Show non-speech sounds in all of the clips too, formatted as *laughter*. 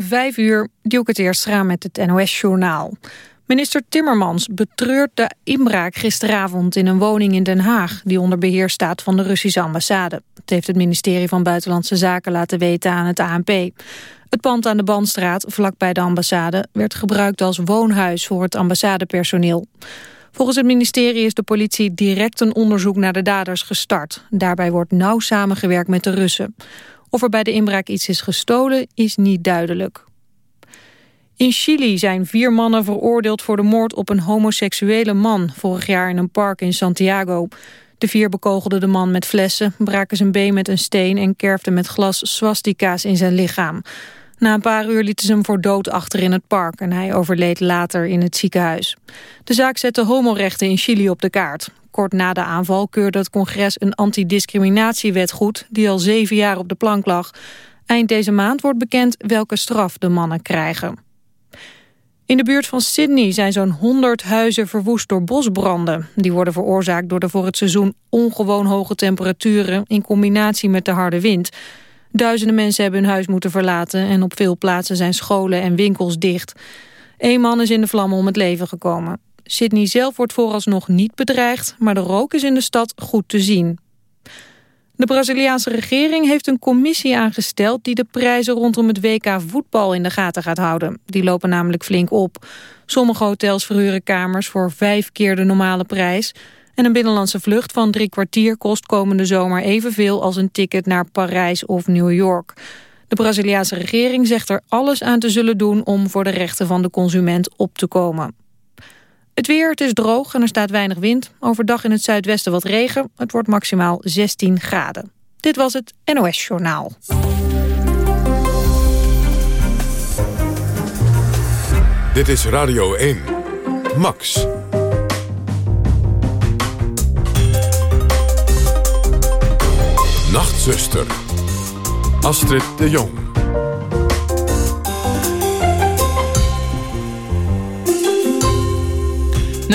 Vijf uur, Dielke het eerst met het NOS-journaal. Minister Timmermans betreurt de inbraak gisteravond in een woning in Den Haag... die onder beheer staat van de Russische ambassade. Het heeft het ministerie van Buitenlandse Zaken laten weten aan het ANP. Het pand aan de Bandstraat, vlakbij de ambassade... werd gebruikt als woonhuis voor het ambassadepersoneel. Volgens het ministerie is de politie direct een onderzoek naar de daders gestart. Daarbij wordt nauw samengewerkt met de Russen. Of er bij de inbraak iets is gestolen, is niet duidelijk. In Chili zijn vier mannen veroordeeld voor de moord op een homoseksuele man... vorig jaar in een park in Santiago. De vier bekogelden de man met flessen, braken zijn been met een steen... en kerfden met glas swastika's in zijn lichaam. Na een paar uur lieten ze hem voor dood achter in het park... en hij overleed later in het ziekenhuis. De zaak zette homorechten in Chili op de kaart. Kort na de aanval keurde het congres een antidiscriminatiewet goed... die al zeven jaar op de plank lag. Eind deze maand wordt bekend welke straf de mannen krijgen. In de buurt van Sydney zijn zo'n 100 huizen verwoest door bosbranden. Die worden veroorzaakt door de voor het seizoen ongewoon hoge temperaturen... in combinatie met de harde wind. Duizenden mensen hebben hun huis moeten verlaten... en op veel plaatsen zijn scholen en winkels dicht. Eén man is in de vlammen om het leven gekomen. Sydney zelf wordt vooralsnog niet bedreigd... maar de rook is in de stad goed te zien. De Braziliaanse regering heeft een commissie aangesteld... die de prijzen rondom het WK voetbal in de gaten gaat houden. Die lopen namelijk flink op. Sommige hotels verhuren kamers voor vijf keer de normale prijs... en een binnenlandse vlucht van drie kwartier kost komende zomer evenveel... als een ticket naar Parijs of New York. De Braziliaanse regering zegt er alles aan te zullen doen... om voor de rechten van de consument op te komen. Het weer, het is droog en er staat weinig wind. Overdag in het zuidwesten wat regen. Het wordt maximaal 16 graden. Dit was het NOS Journaal. Dit is Radio 1. Max. Nachtzuster. Astrid de Jong. 0800-1121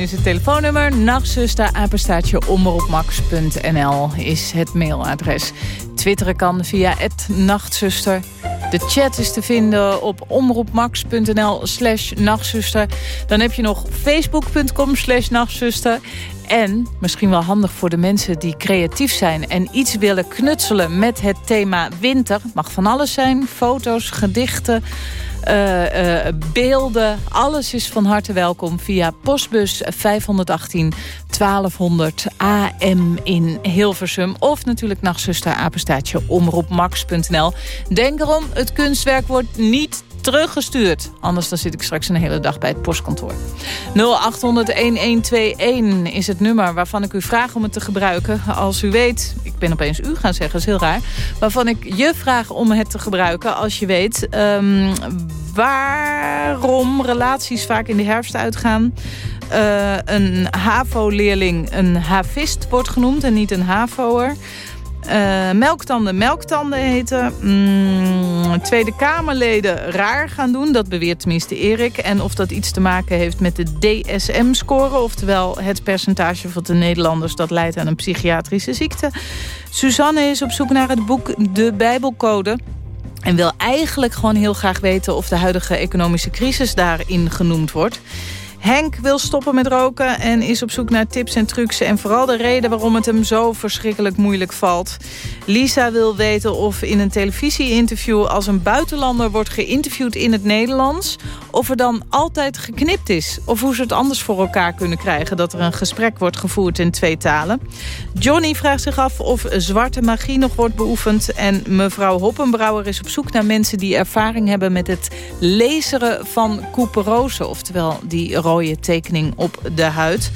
is het telefoonnummer. Nachtzuster, apenstaatje, omroepmax.nl is het mailadres. Twitteren kan via het nachtzuster. De chat is te vinden op omroepmax.nl slash nachtzuster. Dan heb je nog facebook.com slash nachtzuster. En, misschien wel handig voor de mensen die creatief zijn... en iets willen knutselen met het thema winter. Mag van alles zijn, foto's, gedichten... Uh, beelden. Alles is van harte welkom via postbus 518 1200 AM in Hilversum. Of natuurlijk nachtzuster apenstaatje omroepmax.nl. Denk erom, het kunstwerk wordt niet teruggestuurd. Anders dan zit ik straks een hele dag bij het postkantoor. 0800-1121 is het nummer waarvan ik u vraag om het te gebruiken. Als u weet, ik ben opeens u gaan zeggen, is heel raar. Waarvan ik je vraag om het te gebruiken als je weet... Um, waarom relaties vaak in de herfst uitgaan... Uh, een HAVO-leerling een havist wordt genoemd en niet een HAVO'er. Uh, melktanden melktanden heten. Mm, Tweede Kamerleden raar gaan doen. Dat beweert tenminste Erik. En of dat iets te maken heeft met de DSM-score. Oftewel het percentage van de Nederlanders dat leidt aan een psychiatrische ziekte. Suzanne is op zoek naar het boek De Bijbelcode. En wil eigenlijk gewoon heel graag weten of de huidige economische crisis daarin genoemd wordt. Henk wil stoppen met roken en is op zoek naar tips en trucs... en vooral de reden waarom het hem zo verschrikkelijk moeilijk valt. Lisa wil weten of in een televisie-interview... als een buitenlander wordt geïnterviewd in het Nederlands... of er dan altijd geknipt is. Of hoe ze het anders voor elkaar kunnen krijgen... dat er een gesprek wordt gevoerd in twee talen. Johnny vraagt zich af of zwarte magie nog wordt beoefend... en mevrouw Hoppenbrouwer is op zoek naar mensen die ervaring hebben... met het laseren van couperose, oftewel die tekening op de huid.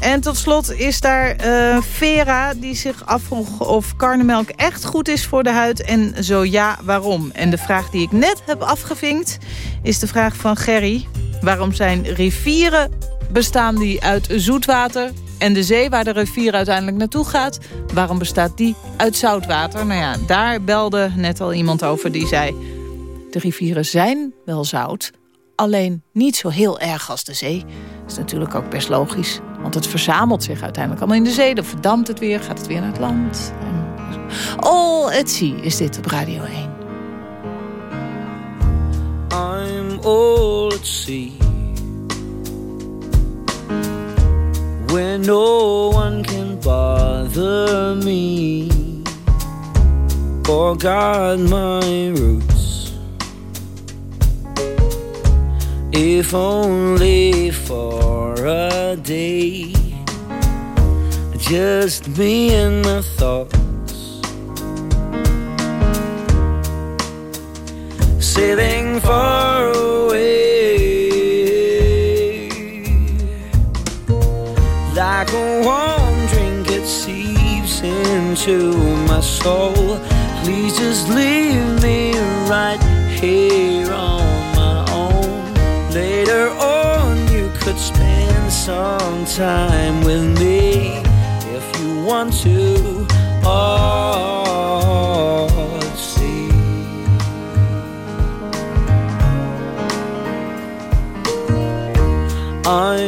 En tot slot is daar uh, Vera die zich afvroeg of karnemelk echt goed is voor de huid. En zo ja, waarom? En de vraag die ik net heb afgevinkt is de vraag van Gerry. Waarom zijn rivieren bestaan die uit zoetwater? En de zee waar de rivier uiteindelijk naartoe gaat, waarom bestaat die uit zoutwater? Nou ja, daar belde net al iemand over die zei... de rivieren zijn wel zout, alleen niet zo heel erg als de zee. Dat is natuurlijk ook best logisch, want het verzamelt zich uiteindelijk allemaal in de zee. Dan verdampt het weer, gaat het weer naar het land. All at Sea is dit op Radio 1. I'm all at sea Where no one can bother me Or guard my roots If only for a day Just me and my thoughts sailing far away. Like a warm drink, it seeps into my soul. Please just leave me right here some time with me if you want to. Oh. I'm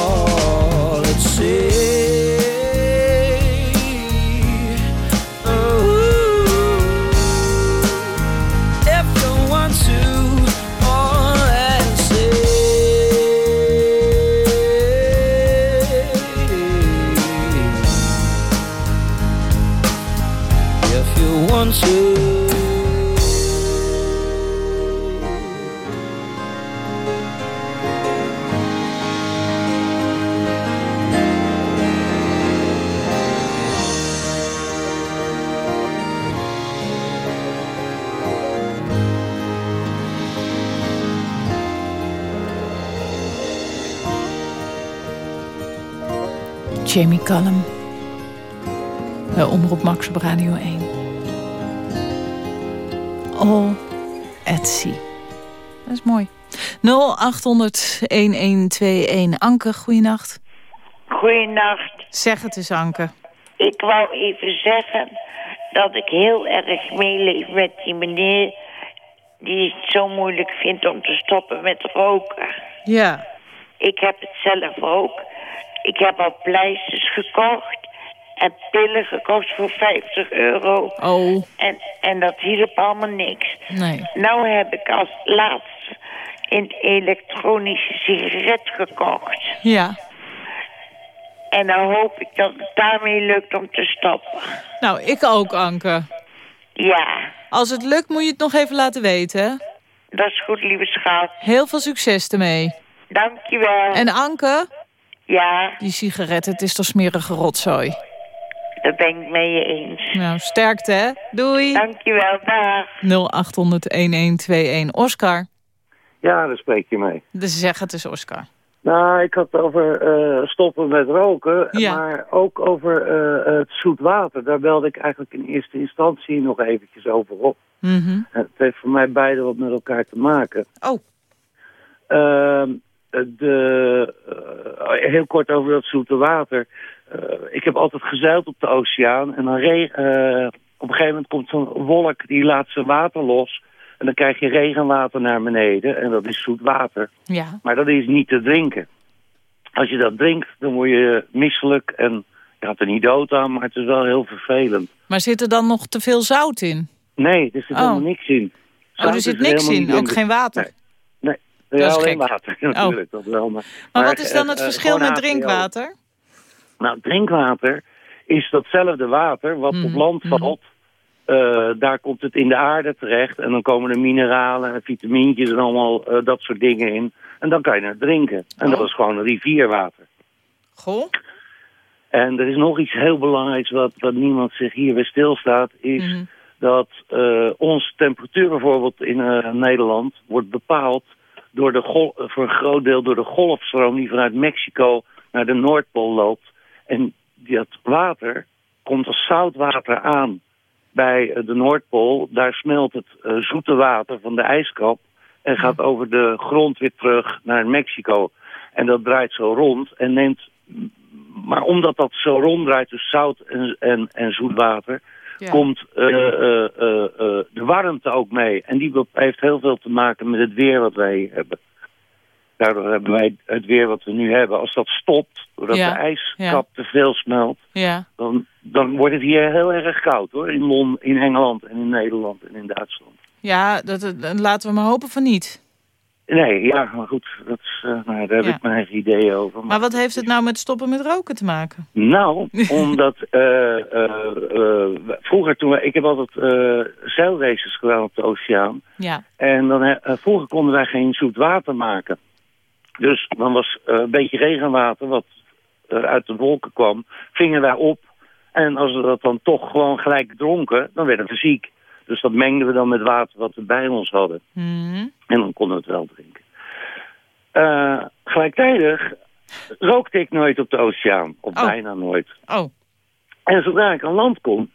Jamie Cullum. Bij Omroep Max op Radio 1. All at sea. Dat is mooi. 0800-1121. Anke, goeienacht. Goeienacht. Zeg het eens, Anke. Ik wou even zeggen dat ik heel erg meeleef met die meneer... die het zo moeilijk vindt om te stoppen met roken. Ja. Ik heb het zelf ook. Ik heb al pleisters gekocht en pillen gekocht voor 50 euro. Oh. En, en dat hielp allemaal niks. Nee. Nou heb ik als laatste een elektronische sigaret gekocht. Ja. En dan hoop ik dat het daarmee lukt om te stoppen. Nou, ik ook, Anke. Ja. Als het lukt, moet je het nog even laten weten, hè? Dat is goed, lieve schat. Heel veel succes ermee. Dankjewel. En Anke, Ja, die sigaret, het is toch smerige rotzooi. dat ben ik mee je eens. Nou, sterkte hè. Doei. Dankjewel, dag. 0800-1121. Oscar. Ja, daar spreek je mee. Dus zeg het is Oscar. Nou, ik had het over eh, stoppen met roken, Ja. maar ook over eh, het zoet water. Daar belde ik eigenlijk in eerste instantie nog eventjes over op. Mhm. Het heeft voor mij beide wat met elkaar te maken. Oh, Ehm, de, eh, heel kort over dat zoete water. Eh, ik heb altijd gezeild op de oceaan en dan eh, op een gegeven moment komt zo'n wolk die laat zijn water los. En dan krijg je regenwater naar beneden en dat is zoet water. ja. Maar dat is niet te drinken. Als je dat drinkt, dan word je misselijk en je gaat er niet dood aan, maar het is wel heel vervelend. Maar zit er dan nog te veel zout in? Nee, er zit Oh. helemaal niks in. Oh, Zout er zit niks in, ook geen water. Nee. Ja, alleen gek. water, *laughs* natuurlijk. Dat wel, maar Maar wat is dan het eh, eh, verschil met drinkwater? Nou, drinkwater is datzelfde water wat Mhm, op land mhm. valt. Eh, daar komt het in de aarde terecht. En dan komen er mineralen en vitamintjes en allemaal eh, dat soort dingen in. En dan kan je het drinken. En dat Oh. is gewoon rivierwater. Goh. En er is nog iets heel belangrijks wat, wat niemand zich hier bij stilstaat. Is Mhm. dat eh, onze temperatuur bijvoorbeeld in eh, Nederland wordt bepaald door de eh, voor een groot deel door de golfstroom die vanuit Mexico naar de Noordpool loopt. En dat water komt als zoutwater aan bij eh, de Noordpool. Daar smelt het eh, zoete water van de ijskap en gaat over de grond weer terug naar Mexico. En dat draait zo rond en neemt... Maar omdat dat zo ronddraait, dus zout en, en, en zoet water, Ja. komt eh, eh, eh, de warmte ook mee. En die heeft heel veel te maken met het weer wat wij hebben. Daardoor hebben wij het weer wat we nu hebben. Als dat stopt, doordat Ja, de ijskap te veel smelt, Ja. dan, dan wordt het hier heel erg koud hoor. In, in Engeland en in Nederland en in Duitsland. Ja, dat, dat- laten we maar hopen van niet. Nee, ja, maar goed, dat is, eh, nou, daar heb Ja. ik mijn eigen ideeën over. Maar wat heeft het nou met stoppen met roken te maken? Nou, *laughs* omdat eh, eh, vroeger toen wij, ik heb altijd zeilraces gedaan op de oceaan. Ja. En dan, vroeger konden wij geen zoet water maken. Dus dan was een beetje regenwater wat er uit de wolken kwam, vingen wij op. En als we dat dan toch gewoon gelijk dronken, dan werden we ziek. Dus dat mengden we dan met water wat we bij ons hadden. Mhm. En dan konden we het wel drinken. Eh, gelijktijdig rookte ik nooit op de oceaan. Of Oh. bijna nooit. Oh, En zodra ik aan land kom,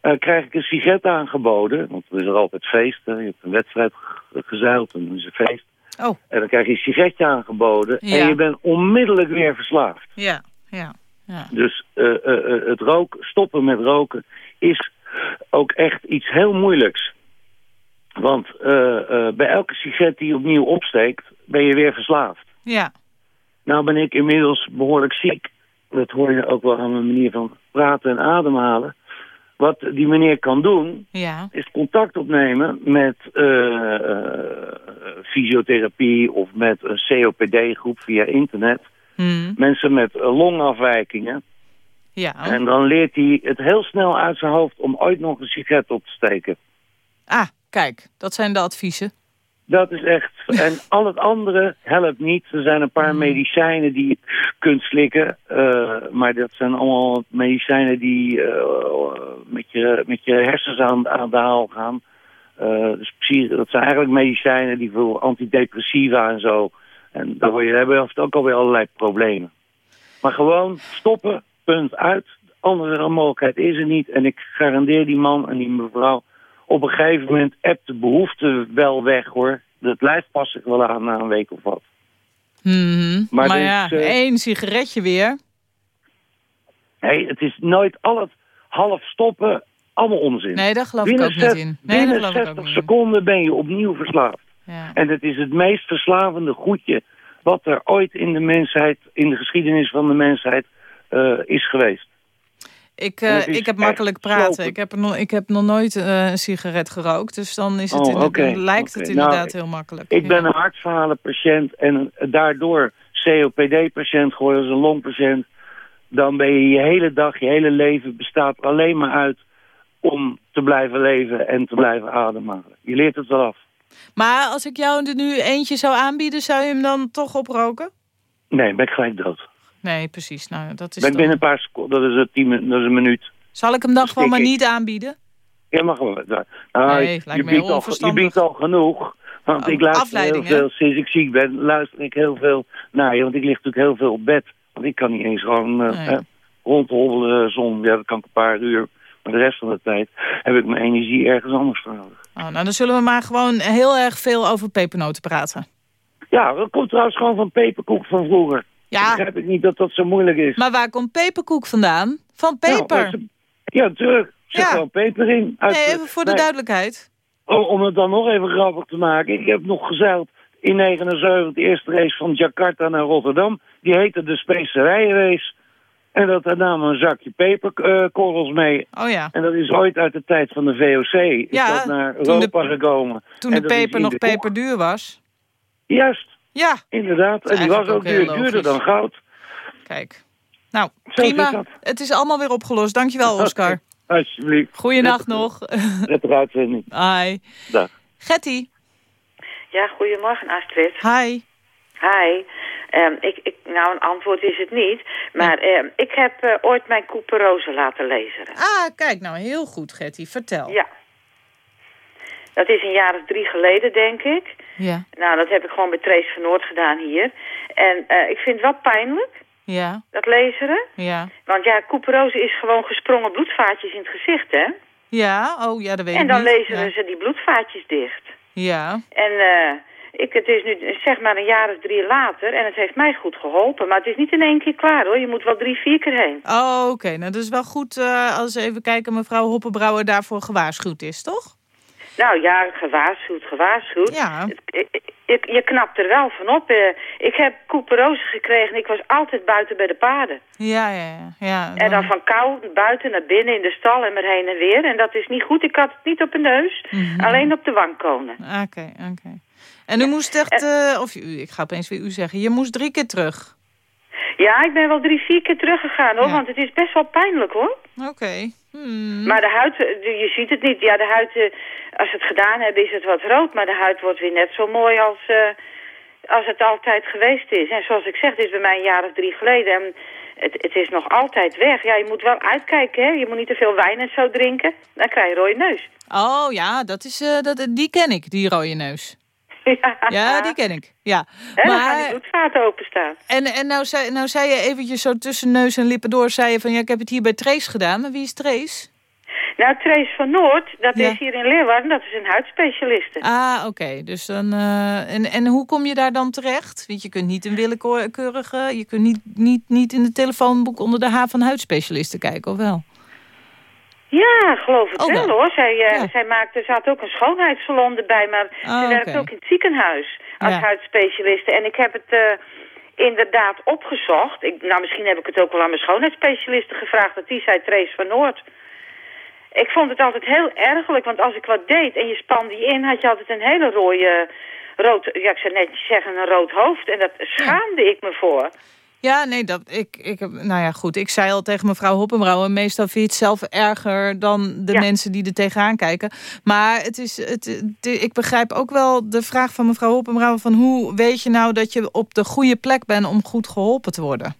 eh, krijg ik een sigaret aangeboden. Want er is er altijd feest. Hè. Je hebt een wedstrijd ge- gezeild en dan is er feest. Oh. En dan krijg je een sigaretje aangeboden. Ja. En je bent onmiddellijk weer verslaafd. ja. Ja. Ja. Dus eh, het rook, stoppen met roken is ook echt iets heel moeilijks. Want eh, eh, bij elke sigaret die je opnieuw opsteekt, ben je weer verslaafd. Ja. Nou ben ik inmiddels behoorlijk ziek. Dat hoor je ook wel aan mijn manier van praten en ademhalen. Wat die meneer kan doen, Ja. is contact opnemen met eh, fysiotherapie of met een COPD-groep via internet. Mhm. Mensen met longafwijkingen. Ja. En dan leert hij het heel snel uit zijn hoofd om ooit nog een sigaret op te steken. Ah, kijk. Dat zijn de adviezen. Dat is echt... *laughs* En al het andere helpt niet. Er zijn een paar medicijnen die je kunt slikken. eh, maar dat zijn allemaal medicijnen die eh, met, je, met je hersens aan, aan de haal gaan. Eh, dus dat zijn eigenlijk medicijnen die voor antidepressiva en zo. En daar word je, hebben we ook alweer allerlei problemen. Maar gewoon stoppen, punt uit. Andere mogelijkheid is er niet. En ik garandeer die man en die mevrouw... op een gegeven moment appt de behoefte wel weg, hoor. Dat lijf pas zich wel aan na een week of wat. Mhm. Maar Maar, dus, ja, eh, één sigaretje weer. Hey, het is nooit al het half stoppen, allemaal onzin. Nee, daar geloof ik ook niet in. Nee, binnen geloof ik ook 60 niet in. seconden ben je opnieuw verslaafd. Ja. En het is het meest verslavende goedje wat er ooit in de mensheid, in de geschiedenis van de mensheid, is geweest. Ik, eh, ik heb makkelijk praten. Ik heb, nog, ik heb nog nooit eh, een sigaret gerookt. Dus dan is het Oh, lijkt het inderdaad Nou, heel makkelijk. Ik ben een hartfalenpatiënt en daardoor COPD-patiënt geworden, als een longpatiënt. Dan ben je je hele dag, je hele leven bestaat alleen maar uit om te blijven leven en te blijven ademhalen. Je leert het wel af. Maar als ik jou er nu eentje zou aanbieden, zou je hem dan toch oproken? Nee, ben ik gelijk dood. Nee, precies. Nou, dat is Ben toch- binnen een paar seconden, dat is, een tien, min- dat is een minuut. Zal ik hem dan gewoon maar niet aanbieden? Ja, mag wel. Nou, Nee, je, lijkt me biedt al, je biedt al genoeg. Want Oh, ik luister afleiding, heel hè? veel, sinds ik ziek ben, luister ik heel veel naar je. Want ik lig natuurlijk heel veel op bed. Want ik kan niet eens gewoon eh, Nee. eh, rondhobbelen zon. Ja, dat kan ik een paar uur. Maar de rest van de tijd heb ik mijn energie ergens anders voor nodig. Oh, nou, dan zullen we maar gewoon heel erg veel over pepernoten praten. Ja, dat komt trouwens gewoon van peperkoek van vroeger. Ja, Begrijp ik niet dat dat zo moeilijk is. maar waar komt peperkoek vandaan? Van Nou, peper. ze- ja, natuurlijk. Zet Ja. gewoon peper in. Uit- nee, even voor de Nee, duidelijkheid. om, om het dan nog even grappig te maken. Ik heb nog gezeild in 79, de eerste race van Jakarta naar Rotterdam. Die heette de Specerijenrace. En dat had namen een zakje peperkorrels mee. Oh ja, En dat is ooit uit de tijd van de VOC. Is Ja, dat naar toen de- Europa gekomen. toen En de peper nog peperduur was. Juist, Ja, inderdaad. En die was ook duur, duurder dan goud. kijk. Nou, Zo prima. Het is allemaal weer opgelost. Dankjewel, Oscar. Alsjeblieft. Goeienacht nog. *laughs* Prettige uitzending. Hi. Dag. Getty. Ja, goedemorgen Astrid. Hi. Hi. Ehm, ik, ik, nou, een antwoord is het niet. Maar ehm, ik heb eh, ooit mijn Couperose laten lezen. Ah, kijk nou, heel goed, Getty. Vertel. Ja. Dat is een jaar of drie geleden, denk ik. Ja. Nou, dat heb ik gewoon bij Trace van Noord gedaan hier. En eh, ik vind het wel pijnlijk, Ja. dat lezen. Ja. Want ja, Couperose is gewoon gesprongen bloedvaatjes in het gezicht, hè? Ja, oh ja, dat weet En ik dan niet. lezen ja. ze die bloedvaatjes dicht. Ja. En eh, ik, het is nu zeg maar een jaar of drie later en het heeft mij goed geholpen. Maar het is niet in één keer klaar hoor. Je moet wel drie, vier keer heen. Oh, oké. Nou, dat is wel goed eh, als even kijken mevrouw Hoppenbrouwer daarvoor gewaarschuwd is, toch? Nou ja, gewaarschuwd, gewaarschuwd. Ja. Ik- ik- je knapt er wel van op. eh. ik heb couperose gekregen. Ik was altijd buiten bij de paarden. Ja, ja, ja. ja En dan van kou buiten naar binnen in de stal en maar heen en weer. En dat is niet goed. Ik had het niet op mijn neus. Mhm. Alleen op de wangkonen. Oké, oké. En u moest echt, eh, of u, ik ga opeens weer u zeggen, je moest drie keer terug. Ja, ik ben wel drie, vier keer teruggegaan hoor. Ja. Want het is best wel pijnlijk hoor. Oké. Hmm. Maar de huid, eh, je ziet het niet. Ja, de huid, eh, als ze het gedaan hebben, is het wat rood. Maar de huid wordt weer net zo mooi als, eh, als het altijd geweest is. En zoals ik zeg, dit is bij mij een jaar of drie geleden. En het, het is nog altijd weg. Ja, je moet wel uitkijken, hè. Je moet niet te veel wijn en zo drinken. Dan krijg je rode neus. Oh ja, dat is, dat, die ken ik, die rode neus. Ja, Ja, die ken ik. Ja. Maar, bloedvaten openstaan. en, en nou, zei, nou zei je eventjes zo tussen neus en lippen door, zei je van ja, ik heb het hier bij Trace gedaan. Maar wie is Trace? Nou, Trace van Noord, dat Ja. is hier in Leeuwarden, dat is een huidspecialiste. Ah, oké. Dus dan, eh, en, en hoe kom je daar dan terecht? Want je kunt niet een willekeurige, je kunt niet, niet, niet in het telefoonboek onder de H van huidspecialisten kijken, of wel? Ja, geloof het Oh, wel hoor. Zij, eh, Ja. zij maakte, ze had ook een schoonheidssalon erbij, maar Ah, ze werkt ook in het ziekenhuis als Ja. huidspecialiste. En ik heb het eh, inderdaad opgezocht. Ik, nou, misschien heb ik het ook wel aan mijn schoonheidsspecialiste gevraagd, dat die zei Trace van Noord. Ik vond het altijd heel ergelijk, want als ik wat deed en je span die in, had je altijd een hele rode, rood, ja ik zou net zeggen een rood hoofd. En dat schaamde ik me voor. Ja, nee, dat, ik, ik, heb- nou ja, goed. Ik zei al tegen mevrouw Hoppenbrouwer... meestal vind je het zelf erger dan de Ja. mensen die er tegenaan kijken. Maar het is, het, ik begrijp ook wel de vraag van mevrouw Hoppenbrouwer... van hoe weet je nou dat je op de goede plek bent om goed geholpen te worden?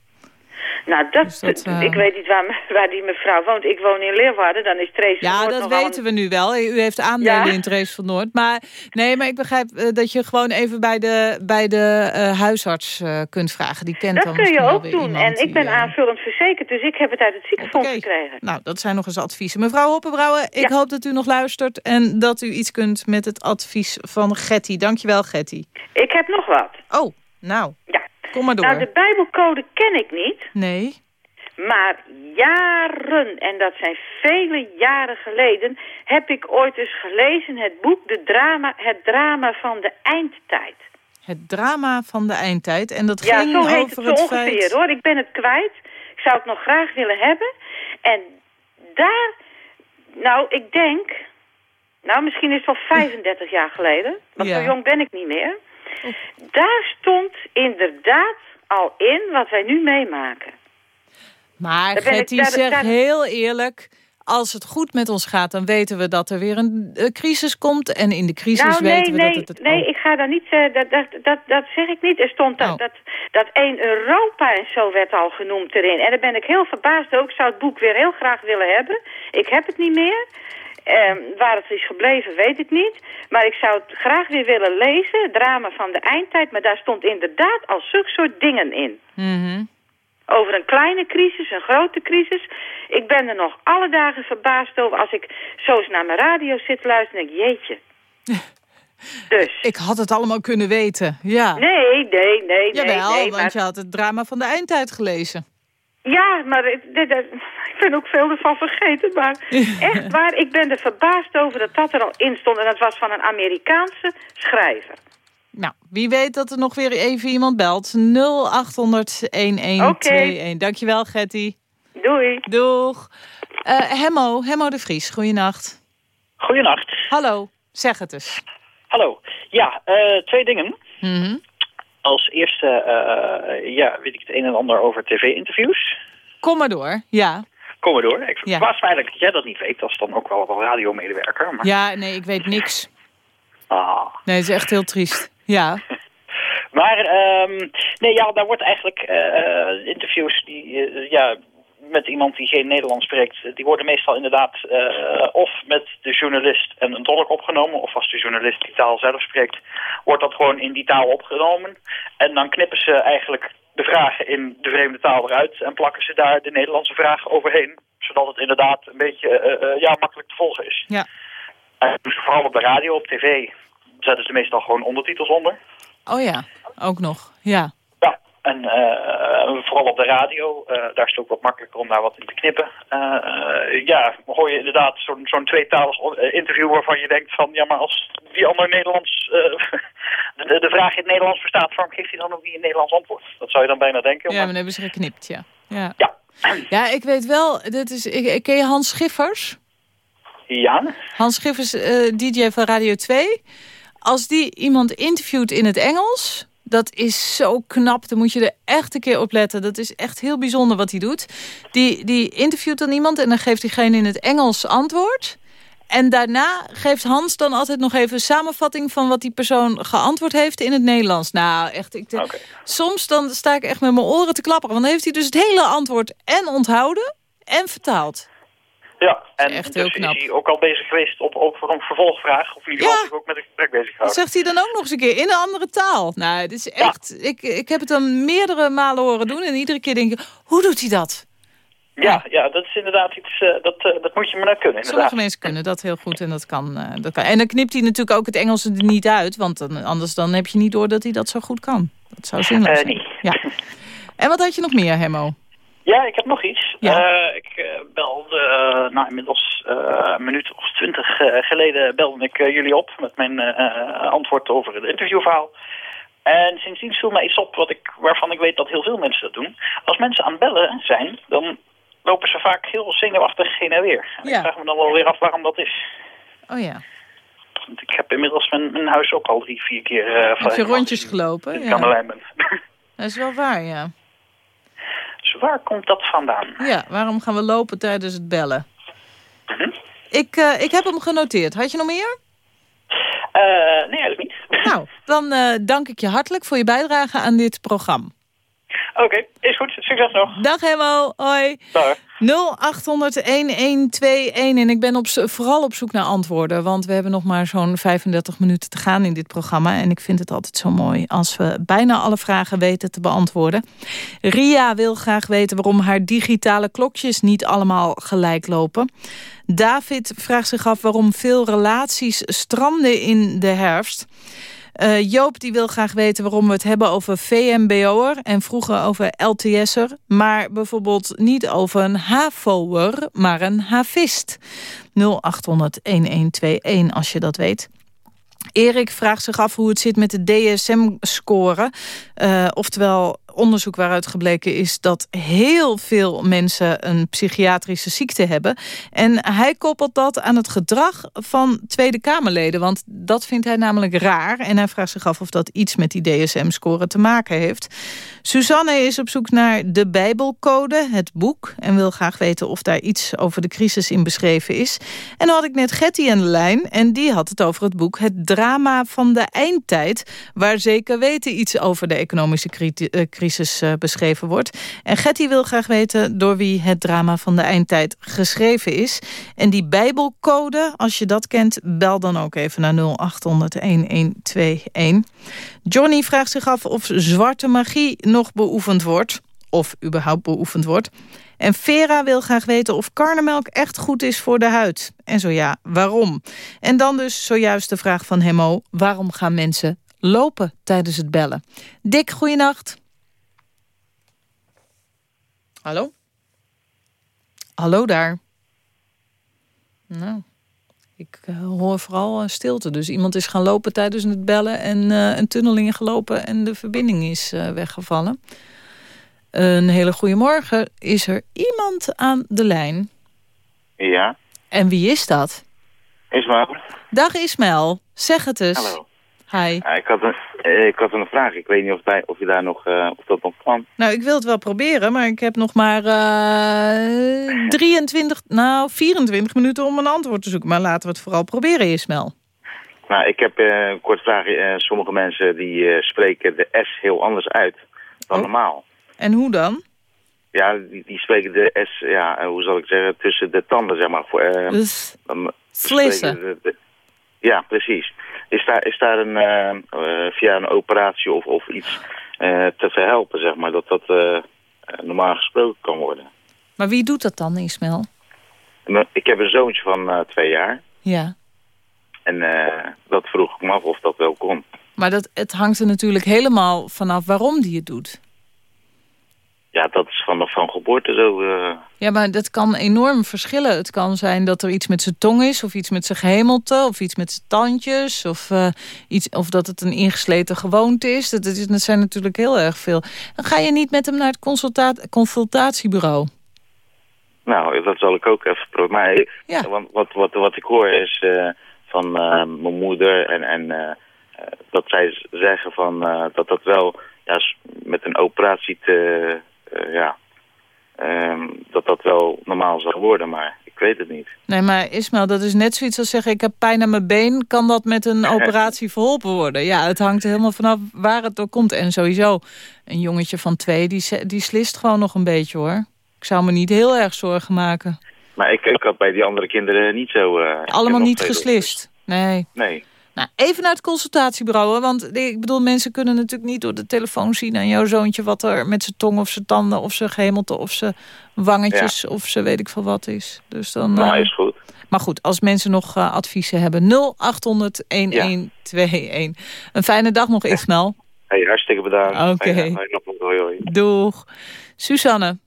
Nou, dat, Dus dat, eh, ik weet niet waar, *laughs* waar die mevrouw woont. Ik woon in Leeuwarden, dan is Trace van Ja, Noord dat nogal weten we nu wel. U heeft aandelen Ja. in Trace van Noord. Maar nee, maar ik begrijp eh, dat je gewoon even bij de, bij de eh, huisarts kunt vragen. Die kent Dat dan kun je ook doen. En ik ben aanvullend verzekerd, dus ik heb het uit het ziekenfonds gekregen. Nou, dat zijn nog eens adviezen. Mevrouw Hoppenbrouwer, ik Ja. hoop dat u nog luistert... en dat u iets kunt met het advies van Getty. Dankjewel, Getty. Ik heb nog wat. Oh, nou, Ja. Kom maar door. Nou, de Bijbelcode ken ik niet, Nee? maar jaren, en dat zijn vele jaren geleden, heb ik ooit eens gelezen het boek de drama, Het drama van de eindtijd. Het drama van de eindtijd. En dat Ja, ging zo heet over het zo het ongeveer feit... hoor. Ik ben het kwijt. Ik zou het nog graag willen hebben. En daar, nou ik denk, nou misschien is het wel *laughs* 35 jaar geleden. Want Ja. zo jong ben ik niet meer. Daar stond inderdaad al in wat wij nu meemaken. Maar Getty, daar- zeg daar- heel eerlijk... als het goed met ons gaat, dan weten we dat er weer een crisis komt. En in de crisis nou, nee, weten we nee, dat het... Nee, oh. ik ga daar niet... eh, dat, dat, dat, dat zeg ik niet. Er stond dat, Oh. dat, dat 1 Europa en zo werd al genoemd erin. En daar ben ik heel verbaasd ook. Ik zou het boek weer heel graag willen hebben. Ik heb het niet meer. Ehm, waar het is gebleven, weet ik niet. Maar ik zou het graag weer willen lezen. Drama van de eindtijd. Maar daar stond inderdaad al zulke soort dingen in. Mhm. Over een kleine crisis, een grote crisis. Ik ben er nog alle dagen verbaasd over als ik zo eens naar mijn radio zit te luisteren. en denk ik, jeetje. *laughs* Dus. Ik had het allemaal kunnen weten, ja. Nee, nee, nee, nee. Jawel, nee, want maar- je had het drama van de eindtijd gelezen. Ja, maar ik, ben ook veel ervan vergeten. Maar *laughs* echt waar, ik ben er verbaasd over dat dat er al in stond. En dat was van een Amerikaanse schrijver. Nou, wie weet dat er nog weer even iemand belt. 0800-1121. Dankjewel, Getty. Doei. Doeg. Eh, Hemmo, Hemmo de Vries, goeienacht. Goedenacht. Hallo, zeg het eens. Hallo. Ja, eh, twee dingen. Mhm. Als eerste, eh, ja, weet ik het een en ander over tv-interviews. Kom maar door, ja. Kom maar door. Ik Ja. verbaas me eigenlijk dat jij dat niet weet. Dat is dan ook wel een radiomedewerker. Maar... Ja, nee, ik weet niks. Ah. Nee, het is echt heel triest. Ja. *laughs* Maar, ehm, nee, ja, daar wordt eigenlijk eh, interviews die, eh, ja, met iemand die geen Nederlands spreekt, die worden meestal inderdaad eh, of met de journalist en een tolk opgenomen, of als de journalist die taal zelf spreekt, wordt dat gewoon in die taal opgenomen. En dan knippen ze eigenlijk de vragen in de vreemde taal eruit en plakken ze daar de Nederlandse vragen overheen, zodat het inderdaad een beetje eh, eh, ja, makkelijk te volgen is. Ja. En dus vooral op de radio, op tv, zetten ze meestal gewoon ondertitels onder. Oh ja, ook nog. Ja. En eh, vooral op de radio, eh, daar is het ook wat makkelijker om daar wat in te knippen. Eh, eh, ja, hoor je inderdaad zo'n zo'n tweetalig eh, interview waarvan je denkt van... ja, maar als die ander Nederlands, eh, *laughs* de, de vraag in het Nederlands verstaat... waarom geeft hij dan ook niet een Nederlands antwoord? Dat zou je dan bijna denken. Ja, maar dan hebben ze geknipt, ja. Ja, Ja. ja ik weet wel, dit is, ik, ken je Hans Schiffers? Ja, Hans Schiffers, eh, DJ van Radio 2. Als die iemand interviewt in het Engels... dat is zo knap, dan moet je er echt een keer op letten. Dat is echt heel bijzonder wat hij doet. Die, die interviewt dan iemand en dan geeft diegene in het Engels antwoord... En daarna geeft Hans dan altijd nog even een samenvatting... van wat die persoon geantwoord heeft in het Nederlands. Nou, echt, ik, de- Oké. soms dan sta ik echt met mijn oren te klapperen. Want dan heeft hij dus het hele antwoord en onthouden en vertaald. Ja. en echt heel dus knap. is hij ook al bezig geweest op, op een vervolgvraag... of geval Ja. zich ook met een gesprek bezig Dat gehouden. zegt hij dan ook nog eens een keer in een andere taal. Nou, het is echt... Ik, ik heb het dan meerdere malen horen doen. En iedere keer denk ik, hoe doet hij dat? Ja, ja, dat is inderdaad iets... eh, dat, eh, dat moet je maar net kunnen, inderdaad. Sommige mensen kunnen dat heel goed en dat kan, eh, dat kan. En dan knipt hij natuurlijk ook het Engels er niet uit. Want dan, anders dan heb je niet door dat hij dat zo goed kan. Dat zou zinloos Eh, zijn. nee. Ja. En wat had je nog meer, Hemmo? Ja, ik heb nog iets. Ja. Eh, ik eh, belde, eh, nou inmiddels een minuut of twintig geleden belde ik jullie op met mijn antwoord over het interviewverhaal. En sindsdien viel mij iets op wat ik, waarvan ik weet dat heel veel mensen dat doen. Als mensen aan het bellen zijn, dan lopen ze vaak heel zenuwachtig heen en weer. En Ja. ik vraag me dan wel weer af waarom dat is. Oh ja. Want ik heb inmiddels mijn, mijn huis ook al drie, vier keer... eh Heb je rondjes gelopen? De Ja. lijn ben. Dat is wel waar, ja. Dus waar komt dat vandaan? Ja, waarom gaan we lopen tijdens het bellen? Mhm. Ik, eh, ik heb hem genoteerd. Had je nog meer? Eh, nee, eigenlijk niet. Nou, dan eh, dank ik je hartelijk voor je bijdrage aan dit programma. Oké, is goed. Succes nog. Dag Hemmo, hoi. Dag. 0800-1121 en ik ben op, vooral op zoek naar antwoorden. Want we hebben nog maar zo'n 35 minuten te gaan in dit programma. En ik vind het altijd zo mooi als we bijna alle vragen weten te beantwoorden. Ria wil graag weten waarom haar digitale klokjes niet allemaal gelijk lopen. David vraagt zich af waarom veel relaties stranden in de herfst. Eh, Joop die wil graag weten waarom we het hebben over VMBO'er... en vroeger over LTS'er... maar bijvoorbeeld niet over een HAVO'er, maar een havist. 0800-1121 als je dat weet. Erik vraagt zich af hoe het zit met de DSM-score. Eh, oftewel onderzoek waaruit gebleken is... dat heel veel mensen een psychiatrische ziekte hebben. En hij koppelt dat aan het gedrag van Tweede Kamerleden. Want dat vindt hij namelijk raar. En hij vraagt zich af of dat iets met die DSM-score te maken heeft. Suzanne is op zoek naar de Bijbelcode, het boek... en wil graag weten of daar iets over de crisis in beschreven is. En dan had ik net Getty aan de lijn... en die had het over het boek Het Drama van de Eindtijd... waar zeker weten iets over de economische eh, crisis eh, beschreven wordt. En Getty wil graag weten door wie het drama van de eindtijd geschreven is. En die Bijbelcode, als je dat kent, bel dan ook even naar 0800-1121. Johnny vraagt zich af of zwarte magie nog beoefend wordt. Of überhaupt beoefend wordt. En Vera wil graag weten of karnemelk echt goed is voor de huid. En zo ja, waarom? En dan dus zojuist de vraag van Hemo... waarom gaan mensen lopen tijdens het bellen? Dick, goeienacht. Hallo? Hallo daar. Nou, ik uh, hoor vooral uh, stilte. Dus iemand is gaan lopen tijdens het bellen... en uh, een tunnel ingelopen en de verbinding is weggevallen. Een hele goede morgen. Is er iemand aan de lijn? Ja. En wie is dat? Ismael. Dag Ismael. Zeg het eens. Hallo. Hi. Ik, had een, ik had een vraag. Ik weet niet of, of je daar nog, uh, of dat nog kwam. Nou, ik wil het wel proberen, maar ik heb nog maar uh, 23, nou 24 minuten om een antwoord te zoeken. Maar laten we het vooral proberen, Ismael. Nou, ik heb uh, een kort vraag. sommige mensen die spreken de S heel anders uit dan oh. normaal. En hoe dan? Ja, die, die spreken de S, ja, hoe zal ik zeggen, tussen de tanden, zeg maar. Voor, dus dan slissen. De, de, ja, precies. Is daar, is daar een, uh, uh, via een operatie of, of iets te verhelpen, zeg maar, dat dat normaal gesproken kan worden? Maar wie doet dat dan, Ismael? Ik heb een zoontje van twee jaar. Ja. En dat vroeg ik me af of dat wel kon. Maar dat, het hangt er natuurlijk helemaal vanaf waarom die het doet. Ja, dat is vanaf van geboorte zo. Uh... Ja, maar dat kan enorm verschillen. Het kan zijn dat er iets met zijn tong is, of iets met zijn gehemelte, of iets met zijn tandjes, of, uh, iets, of dat het een ingesleten gewoonte is. Dat, is. dat zijn natuurlijk heel erg veel. Dan ga je niet met hem naar het consultatiebureau. Nou, dat zal ik ook even proberen. Ja. Want wat, wat, wat ik hoor is uh, van mijn moeder en, en dat zij zeggen van, dat dat wel ja, met een operatie te ja, um, dat dat wel normaal zou worden, maar ik weet het niet. Nee, maar Ismael, dat is net zoiets als zeggen... ik heb pijn aan mijn been, kan dat met een *laughs* operatie verholpen worden? Ja, het hangt er helemaal vanaf waar het door komt. En sowieso, een jongetje van twee, die, die slist gewoon nog een beetje, hoor. Ik zou me niet heel erg zorgen maken. Maar ik, ik had bij die andere kinderen niet zo... Uh, Allemaal niet geslist? Nee. Nee. Nou, even naar het consultatiebureau. Want ik bedoel, mensen kunnen natuurlijk niet door de telefoon zien aan jouw zoontje... wat er met zijn tong of zijn tanden of zijn gehemelte of zijn wangetjes... of ze weet ik veel wat is. Dus dan, nou, is goed. Maar goed, als mensen nog uh, adviezen hebben, 0800-1121. Een fijne dag nog, Ismael. Hey, hartstikke bedankt. Oké. Okay. Doeg. Suzanne.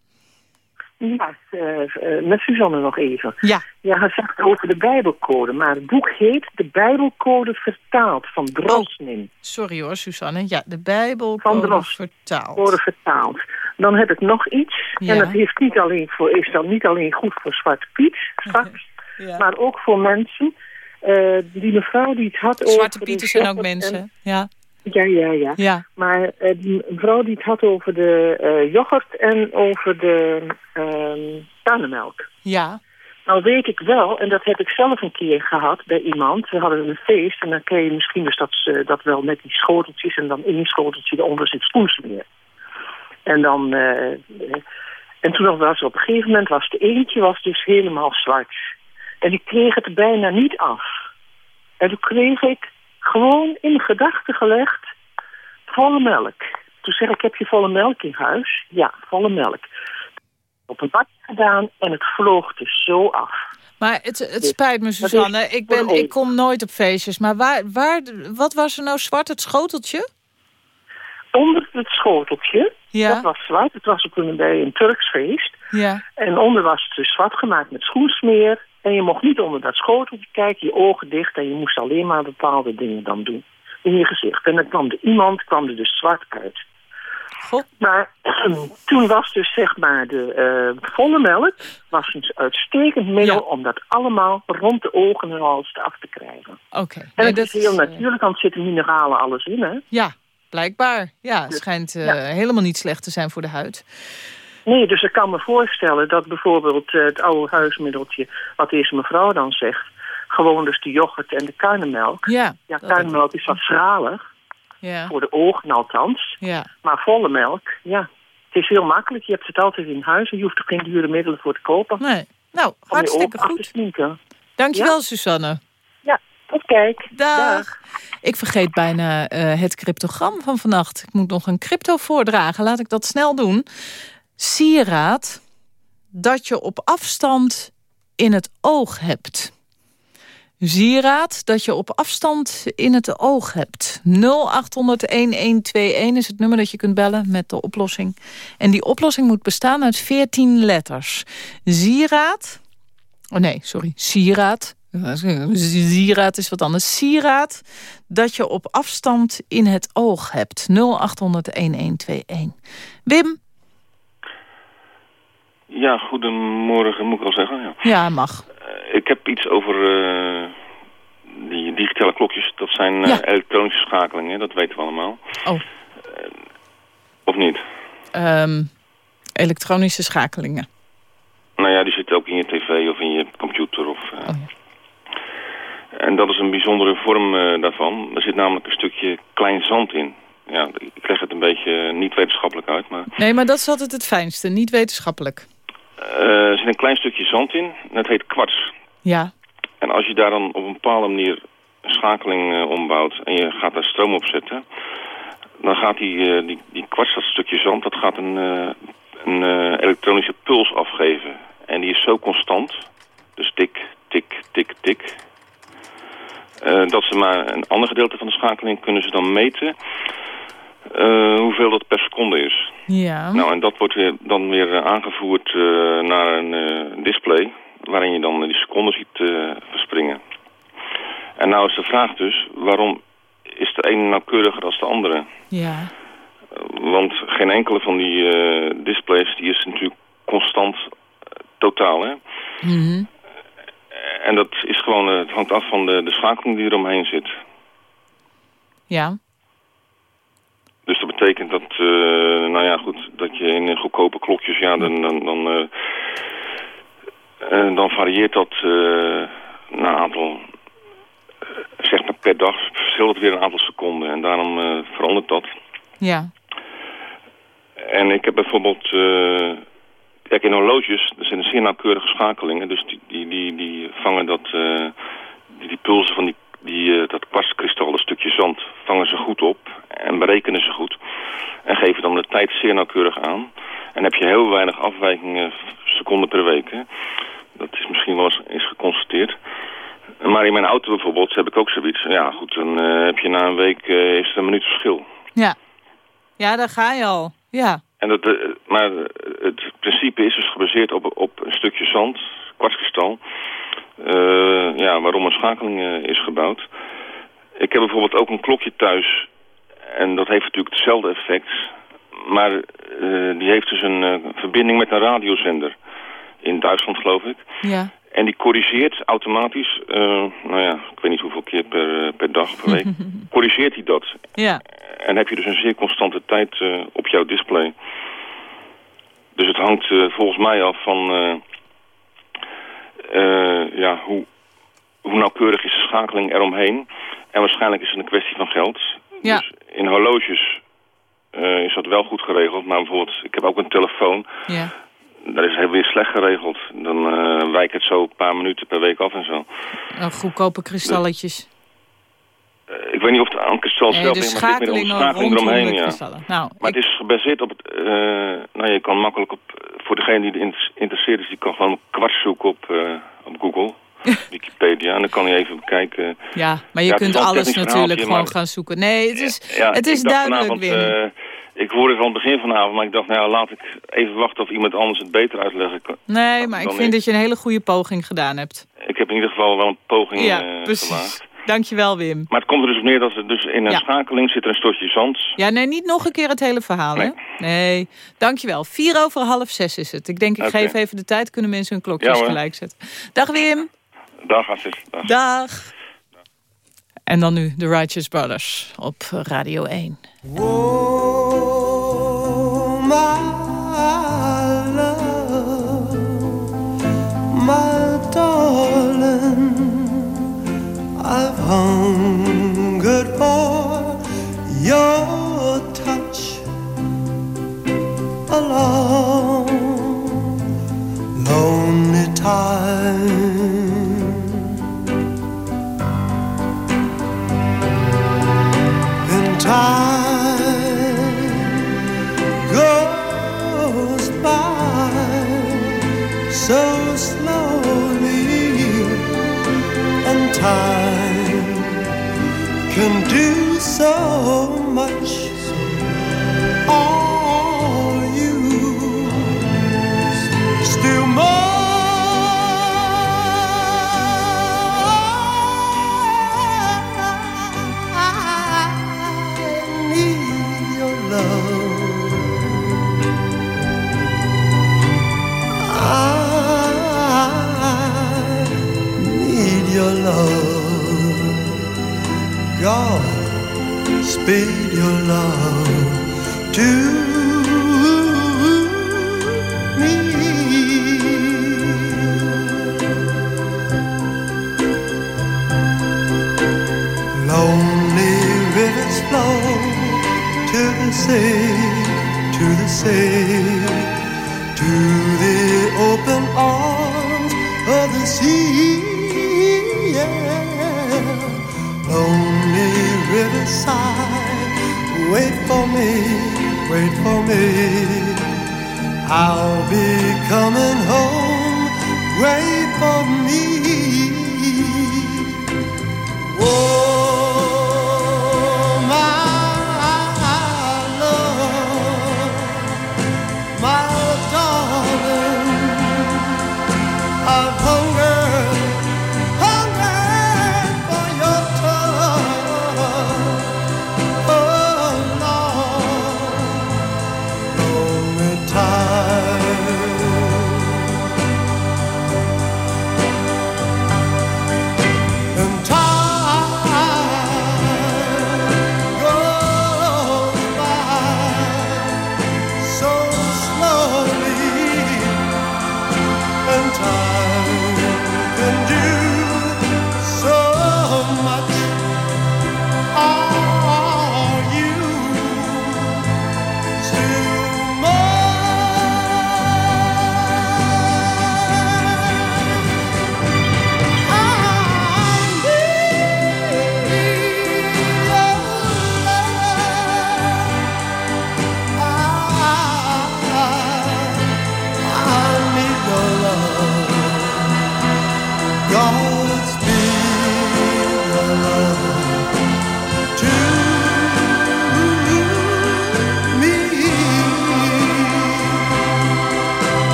Ja, uh, met Suzanne nog even. Ja. Ja, hij zegt over de Bijbelcode, maar het boek heet De Bijbelcode Vertaald van Drosnin. Oh, sorry hoor, Suzanne. Ja, De Bijbelcode van Vertaald. Code Vertaald. Dan heb ik nog iets, ja. en dat heeft niet alleen voor, is dan niet alleen goed voor Zwarte Piet straks, *laughs* ja. maar ook voor mensen, uh, die mevrouw die het had Zwarte over... Zwarte Pieten zijn ook mensen, en, ja. Ja, ja, ja. ja. Maar uh, die vrouw die het had over de uh, yoghurt en over de uh, tannenmelk. Ja. Nou weet ik wel, en dat heb ik zelf een keer gehad bij iemand. We hadden een feest en dan kreeg je misschien dus dat, uh, dat wel met die schoteltjes... en dan één schoteltje eronder zit spoelsmeer. En dan... Uh, en toen was op een gegeven moment was de eentje was dus helemaal zwart. En die kreeg het bijna niet af. En toen kreeg ik gewoon in gedachten gelegd, volle melk. Toen zeg ik, heb je volle melk in huis? Ja, volle melk. Op een bakje gedaan en het vloog dus zo af. Maar het, het spijt me, Suzanne. Ik, ben, ik kom nooit op feestjes. Maar waar, waar, wat was er nou zwart, het schoteltje? Onder het schoteltje, ja. dat was zwart. Het was ook bij een Turks feest. Ja. En onder was het dus zwart gemaakt met schoensmeer. En je mocht niet onder dat schoteltje kijken, je ogen dicht... en je moest alleen maar bepaalde dingen dan doen in je gezicht. En dan kwam er iemand, kwam er dus zwart uit. Maar *clears throat* toen was dus zeg maar de uh, volle melk was een uitstekend middel om dat allemaal rond de ogen en hals af te krijgen. Oké. En het is heel natuurlijk, want er zitten mineralen alles in, hè? Ja, blijkbaar. Ja, het dus, schijnt uh, helemaal niet slecht te zijn voor de huid. Nee, dus ik kan me voorstellen dat bijvoorbeeld uh, het oude huismiddeltje... wat deze mevrouw dan zegt... gewoon dus de yoghurt en de karnemelk. Ja, ja karnemelk is wat schralig. Ja. Voor de ogen althans. Ja. Maar volle melk, ja. Het is heel makkelijk. Je hebt het altijd in huis. En je hoeft er geen dure middelen voor te kopen. Nee. Nou, hartstikke goed. Dankjewel, ja? Susanne. Ja, tot kijk. Dag. Ik vergeet bijna uh, het cryptogram van vannacht. Ik moet nog een crypto voordragen. Laat ik dat snel doen. Sieraad dat je op afstand in het oog hebt. Sieraad dat je op afstand in het oog hebt. 0800-1121 is het nummer dat je kunt bellen met de oplossing. En die oplossing moet bestaan uit 14 letters. Sieraad... Oh nee, sorry. Sieraad. Sieraad is wat anders. Sieraad dat je op afstand in het oog hebt. 0800-1121. Wim? Ja, goedemorgen moet ik al zeggen. Ja, ja mag. Uh, ik heb iets over uh, die digitale klokjes. Dat zijn uh, ja. elektronische schakelingen, dat weten we allemaal. Oh. of niet? Um, elektronische schakelingen. Nou ja, die zitten ook in je tv of in je computer. Of, oh. En dat is een bijzondere vorm daarvan. Er zit namelijk een stukje klein zand in ja, ik leg het een beetje niet wetenschappelijk uit. Maar... Nee, maar dat is altijd het fijnste, niet wetenschappelijk. Uh, er zit een klein stukje zand in, en dat heet kwarts. Ja. En als je daar dan op een bepaalde manier schakeling uh, ombouwt en je gaat daar stroom op zetten... dan gaat die, uh, die, die kwarts, dat stukje zand, dat gaat een, een elektronische puls afgeven. En die is zo constant, dus tik, tik, tik, tik... dat ze maar een ander gedeelte van de schakeling kunnen ze dan meten... Uh, hoeveel dat per seconde is. Ja. Nou, en dat wordt weer, dan weer uh, aangevoerd uh, naar een display... waarin je dan die seconden ziet verspringen. En nou is de vraag dus, waarom is de ene nauwkeuriger dan de andere? Ja. want geen enkele van die displays die is natuurlijk constant totaal, hè? Mm En dat is gewoon, het hangt af van de, de schakeling die eromheen zit. Ja. Dus dat betekent dat, uh, nou ja, goed, dat je in goedkope klokjes, ja, dan, dan, dan, uh, uh, dan varieert dat na een aantal, zeg maar per dag, verschilt het weer een aantal seconden. En daarom verandert dat. Ja. En ik heb bijvoorbeeld, kijk in horloges, er zijn zeer nauwkeurige schakelingen. Dus die, die, die, die vangen dat, die, die pulsen van die die, dat kwartskristal, dat stukje zand, vangen ze goed op en berekenen ze goed. En geven dan de tijd zeer nauwkeurig aan. En heb je heel weinig afwijkingen seconden per week. Hè. Dat is misschien wel eens is geconstateerd. Maar in mijn auto bijvoorbeeld heb ik ook zoiets. Ja goed, dan uh, heb je na een week uh, is er een minuut verschil. Ja. ja, daar ga je al. Ja. En dat, uh, maar het principe is dus gebaseerd op, op een stukje zand, kwartskristal. ja, waarom een schakeling is gebouwd. Ik heb bijvoorbeeld ook een klokje thuis en dat heeft natuurlijk hetzelfde effect. Maar uh, die heeft dus een uh, verbinding met een radiozender. In Duitsland geloof ik. Ja. En die corrigeert automatisch, uh, nou ja, ik weet niet hoeveel keer per, per dag, per week, *laughs* corrigeert hij dat. Ja. En heb je dus een zeer constante tijd op jouw display. Dus het hangt volgens mij af van, ja, hoe, hoe nauwkeurig is de schakeling eromheen. En waarschijnlijk is het een kwestie van geld. Ja. Dus in horloges uh, is dat wel goed geregeld. Maar bijvoorbeeld, ik heb ook een telefoon. Ja. Daar is het weer slecht geregeld. Dan uh, wijkt het zo een paar minuten per week af en zo. Oh, goedkope kristalletjes. Uh, ik weet niet of het aan kristal zelf is, maar het zit schakeling eromheen. Ja. Nou, maar ik... het is gebaseerd op het... nou, je kan makkelijk op... Voor degene die geïnteresseerd is, die kan gewoon een kwart zoeken op, op Google. *laughs* Wikipedia. En dan kan je even bekijken. Ja, maar je ja, kunt alles natuurlijk gewoon gaan zoeken. Nee, het is, ja, het is duidelijk, Wim. Uh, ik hoorde van het begin vanavond, maar ik dacht, nou ja, laat ik even wachten of iemand anders het beter uitleggen kan. Nee, maar ik vind ik. dat je een hele goede poging gedaan hebt. Ik heb in ieder geval wel een poging ja, uh, precies. gemaakt. Dankjewel, Wim. Maar het komt er dus op neer dat er dus in een schakeling zit er een stortje zand. Ja, nee, niet nog een keer het hele verhaal, nee. hè? Nee, dankjewel. Vier over half zes is het. Ik denk, ik geef even de tijd, kunnen mensen hun klokjes gelijk zetten. Dag, Wim. Dag, Astrid. Dag. Dag. En dan nu de Righteous Brothers op Radio 1. Oh, my love, my darling, I've hungered for your touch a long, lonely time. Can do so much.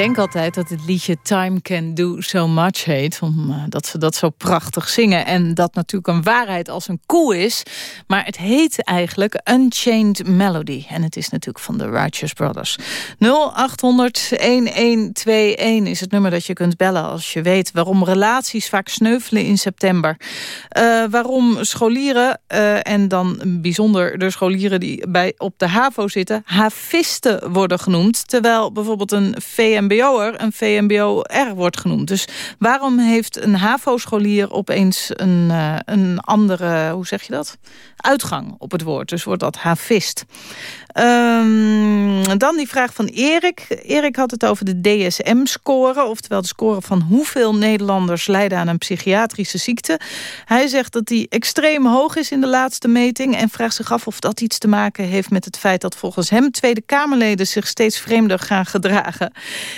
Denk altijd dat het liedje Time Can Do So Much heet. Omdat ze dat zo prachtig zingen. En dat natuurlijk een waarheid als een koe is. Maar het heet eigenlijk Unchained Melody. En het is natuurlijk van de Righteous Brothers. 0800-1121 is het nummer dat je kunt bellen als je weet... waarom relaties vaak sneuvelen in september. Uh, waarom scholieren, uh, en dan bijzonder de scholieren die bij, op de HAVO zitten... havisten worden genoemd. Terwijl bijvoorbeeld een VMBO'er een VMBO'er wordt genoemd. Dus waarom heeft een HAVO-scholier opeens een, uh, een andere, hoe zeg je dat? Uitgang op het woord. Dus wordt dat havist. Um, dan die vraag van Erik. Erik had het over de DSM-score. Oftewel de score van hoeveel Nederlanders lijden aan een psychiatrische ziekte. Hij zegt dat die extreem hoog is in de laatste meting. En vraagt zich af of dat iets te maken heeft met het feit dat volgens hem Tweede Kamerleden zich steeds vreemder gaan gedragen.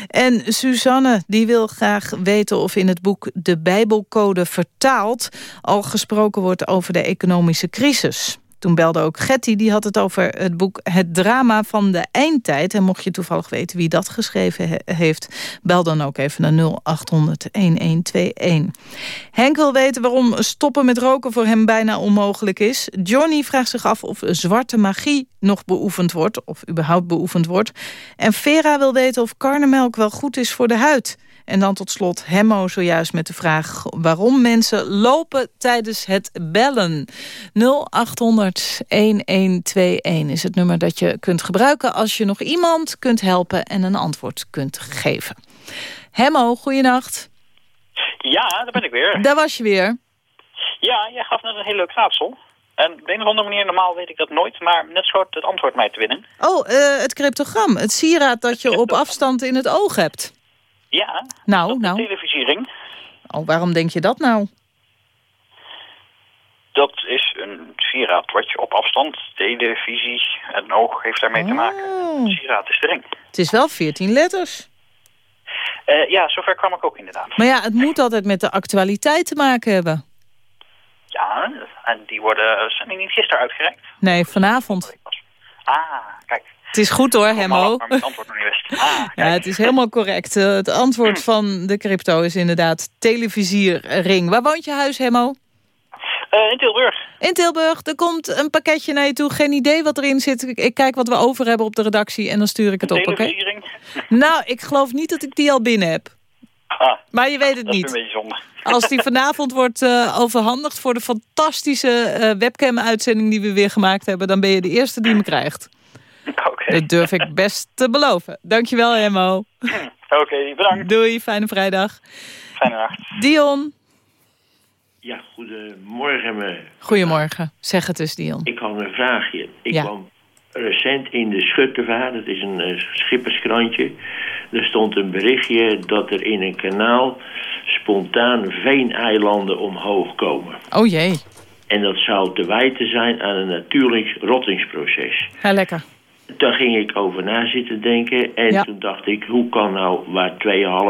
En Suzanne die wil graag weten of in het boek De Bijbelcode vertaald... al gesproken wordt over de economische crisis. Toen belde ook Getty, die had het over het boek Het Drama van de Eindtijd. En mocht je toevallig weten wie dat geschreven heeft... bel dan ook even naar 0800-1121. Henk wil weten waarom stoppen met roken voor hem bijna onmogelijk is. Johnny vraagt zich af of zwarte magie nog beoefend wordt... of überhaupt beoefend wordt. En Vera wil weten of karnemelk wel goed is voor de huid... En dan tot slot Hemmo zojuist met de vraag... waarom mensen lopen tijdens het bellen. 0800-1121 is het nummer dat je kunt gebruiken... als je nog iemand kunt helpen en een antwoord kunt geven. Hemmo, goeienacht. Ja, daar ben ik weer. Daar was je weer. Ja, jij gaf net een heel leuk raadsel. En op een of andere manier, normaal weet ik dat nooit, maar net schoot het antwoord mij te winnen. Oh, uh, het cryptogram. Het sieraad dat je op afstand in het oog hebt. Ja, nou, nou. televisiering. Oh, waarom denk je dat nou? Dat is een sieraad wat je op afstand, televisie, en oog heeft daarmee te maken. Oh. Een sieraad is erin. Het is wel 14 letters. Uh, ja, zover kwam ik ook inderdaad. Maar ja, het moet altijd met de actualiteit te maken hebben. Ja, en die worden, zijn die niet gisteren uitgereikt? Nee, vanavond. Ah, kijk. Het is goed hoor, Hemmo. Maar het antwoord nog niet wist. Ah, ja, het is helemaal correct. Uh, het antwoord van de crypto is inderdaad televisierring. Waar woont je huis, Hemmo? Uh, in Tilburg. In Tilburg. Er komt een pakketje naar je toe. Geen idee wat erin zit. Ik, kijk wat we over hebben op de redactie en dan stuur ik het op, oké? Televisiering? *laughs* Nou, ik geloof niet dat ik die al binnen heb. Ah, maar je weet het dat niet. is een beetje zonde. Als die vanavond wordt uh, overhandigd voor de fantastische uh, webcam-uitzending die we weer gemaakt hebben... dan ben je de eerste die me krijgt. *laughs* Okay. Dat durf ik best te beloven. Dankjewel, Emmo. *laughs* Oké, okay, bedankt. Doei, fijne vrijdag. Fijne nacht. Dion. Ja, goedemorgen. Me. Goedemorgen. Zeg het eens, Dion. Ik had een vraagje. Ik ja. kwam recent in de Schuttevaart, dat is een uh, schipperskrantje. Er stond een berichtje dat er in een kanaal spontaan veeneilanden omhoog komen. Oh jee. En dat zou te wijten zijn aan een natuurlijk rottingsproces. Ja, lekker. Daar ging ik over na zitten denken. En ja. toen dacht ik, hoe kan nou waar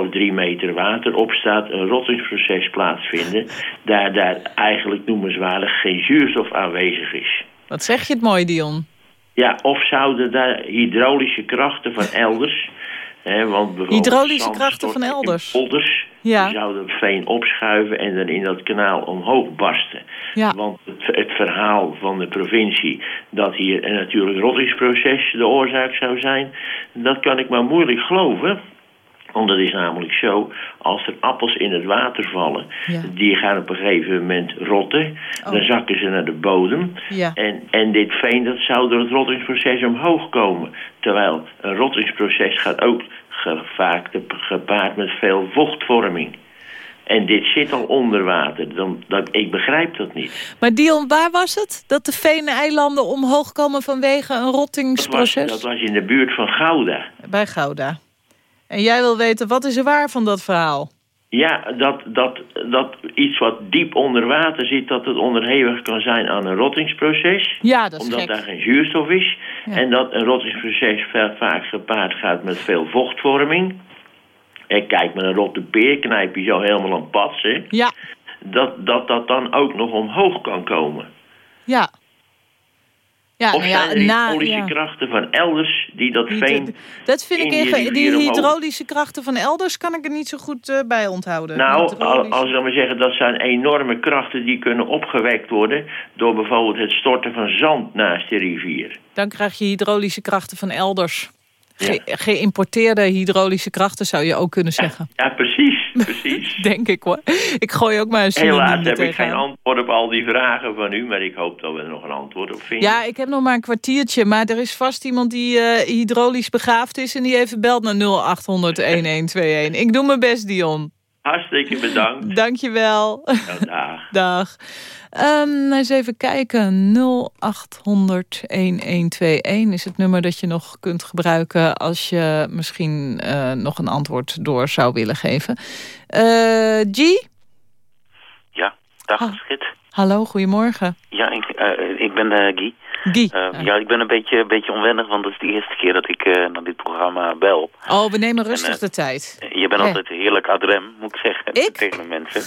2,5, 3 meter water op staat... een rottingsproces plaatsvinden... *laughs* daar, daar eigenlijk noemenswaardig geen zuurstof aanwezig is. Wat zeg je het mooi, Dion? Ja, of zouden daar hydraulische krachten van elders... Hè, want hydraulische krachten van elders? Polders, ja. die zouden veen opschuiven en dan in dat kanaal omhoog barsten. Ja. Want het, het, verhaal van de provincie dat hier een natuurlijk rottingsproces de oorzaak zou zijn... dat kan ik maar moeilijk geloven. Want het is namelijk zo, als er appels in het water vallen... Ja. die gaan op een gegeven moment rotten. Oh. Dan zakken ze naar de bodem. Ja. En, en dit veen dat zou door het rottingsproces omhoog komen. Terwijl een rottingsproces gaat ook vaak gepaard met veel vochtvorming. En dit zit al onder water. Dan, dan, ik begrijp dat niet. Maar Dion, waar was het? Dat de Veeneilanden omhoog komen vanwege een rottingsproces? Dat was, dat was in de buurt van Gouda. Bij Gouda. En jij wil weten, wat is er waar van dat verhaal? Ja, dat, dat, dat iets wat diep onder water zit... dat het onderhevig kan zijn aan een rottingsproces. Ja, dat is Omdat gek. daar geen zuurstof is. Ja. En dat een rottingsproces vaak gepaard gaat met veel vochtvorming. En kijk, met een rotte peer knijp je zo helemaal pas, hè? Ja. Dat, dat dat dan ook nog omhoog kan komen. Ja. Of nou zijn er die na, hydraulische ja. krachten van elders die dat veen... die- Dat vind ik in die hydraulische krachten van elders kan ik er niet zo goed eh, bij onthouden. Nou, Hydraulische- als we dan maar zeggen, dat zijn enorme krachten die kunnen opgewekt worden... door bijvoorbeeld het storten van zand naast de rivier. Dan krijg je hydraulische krachten van elders. Ge- geïmporteerde hydraulische krachten zou je ook kunnen zeggen. Ja, precies, *laughs* precies. Denk ik hoor. Ik gooi ook maar een Helaas heb ik geen antwoord op al die vragen van u... maar ik hoop dat we er nog een antwoord op vinden. Ja, ik heb nog maar een kwartiertje. Maar er is vast iemand die eh, hydraulisch begaafd is... en die even belt naar 0800-1121. Ik doe mijn best, Dion. Hartstikke bedankt. Dankjewel. Ja, dag. *laughs* Dag. Ehm, eens even kijken. 0800-1121 is het nummer dat je nog kunt gebruiken... als je misschien eh, nog een antwoord door zou willen geven. Eh, G? Ja, dag Ah. Schit. Hallo, goedemorgen. Ja, ik, eh, ik ben Guy. Guy. Eh, ja, ik ben een beetje, een beetje onwennig, want het is de eerste keer dat ik eh, naar dit programma bel. Oh, we nemen rustig En, eh, de tijd. Je bent altijd heerlijk adrem, moet ik zeggen, *laughs* tegen de mensen.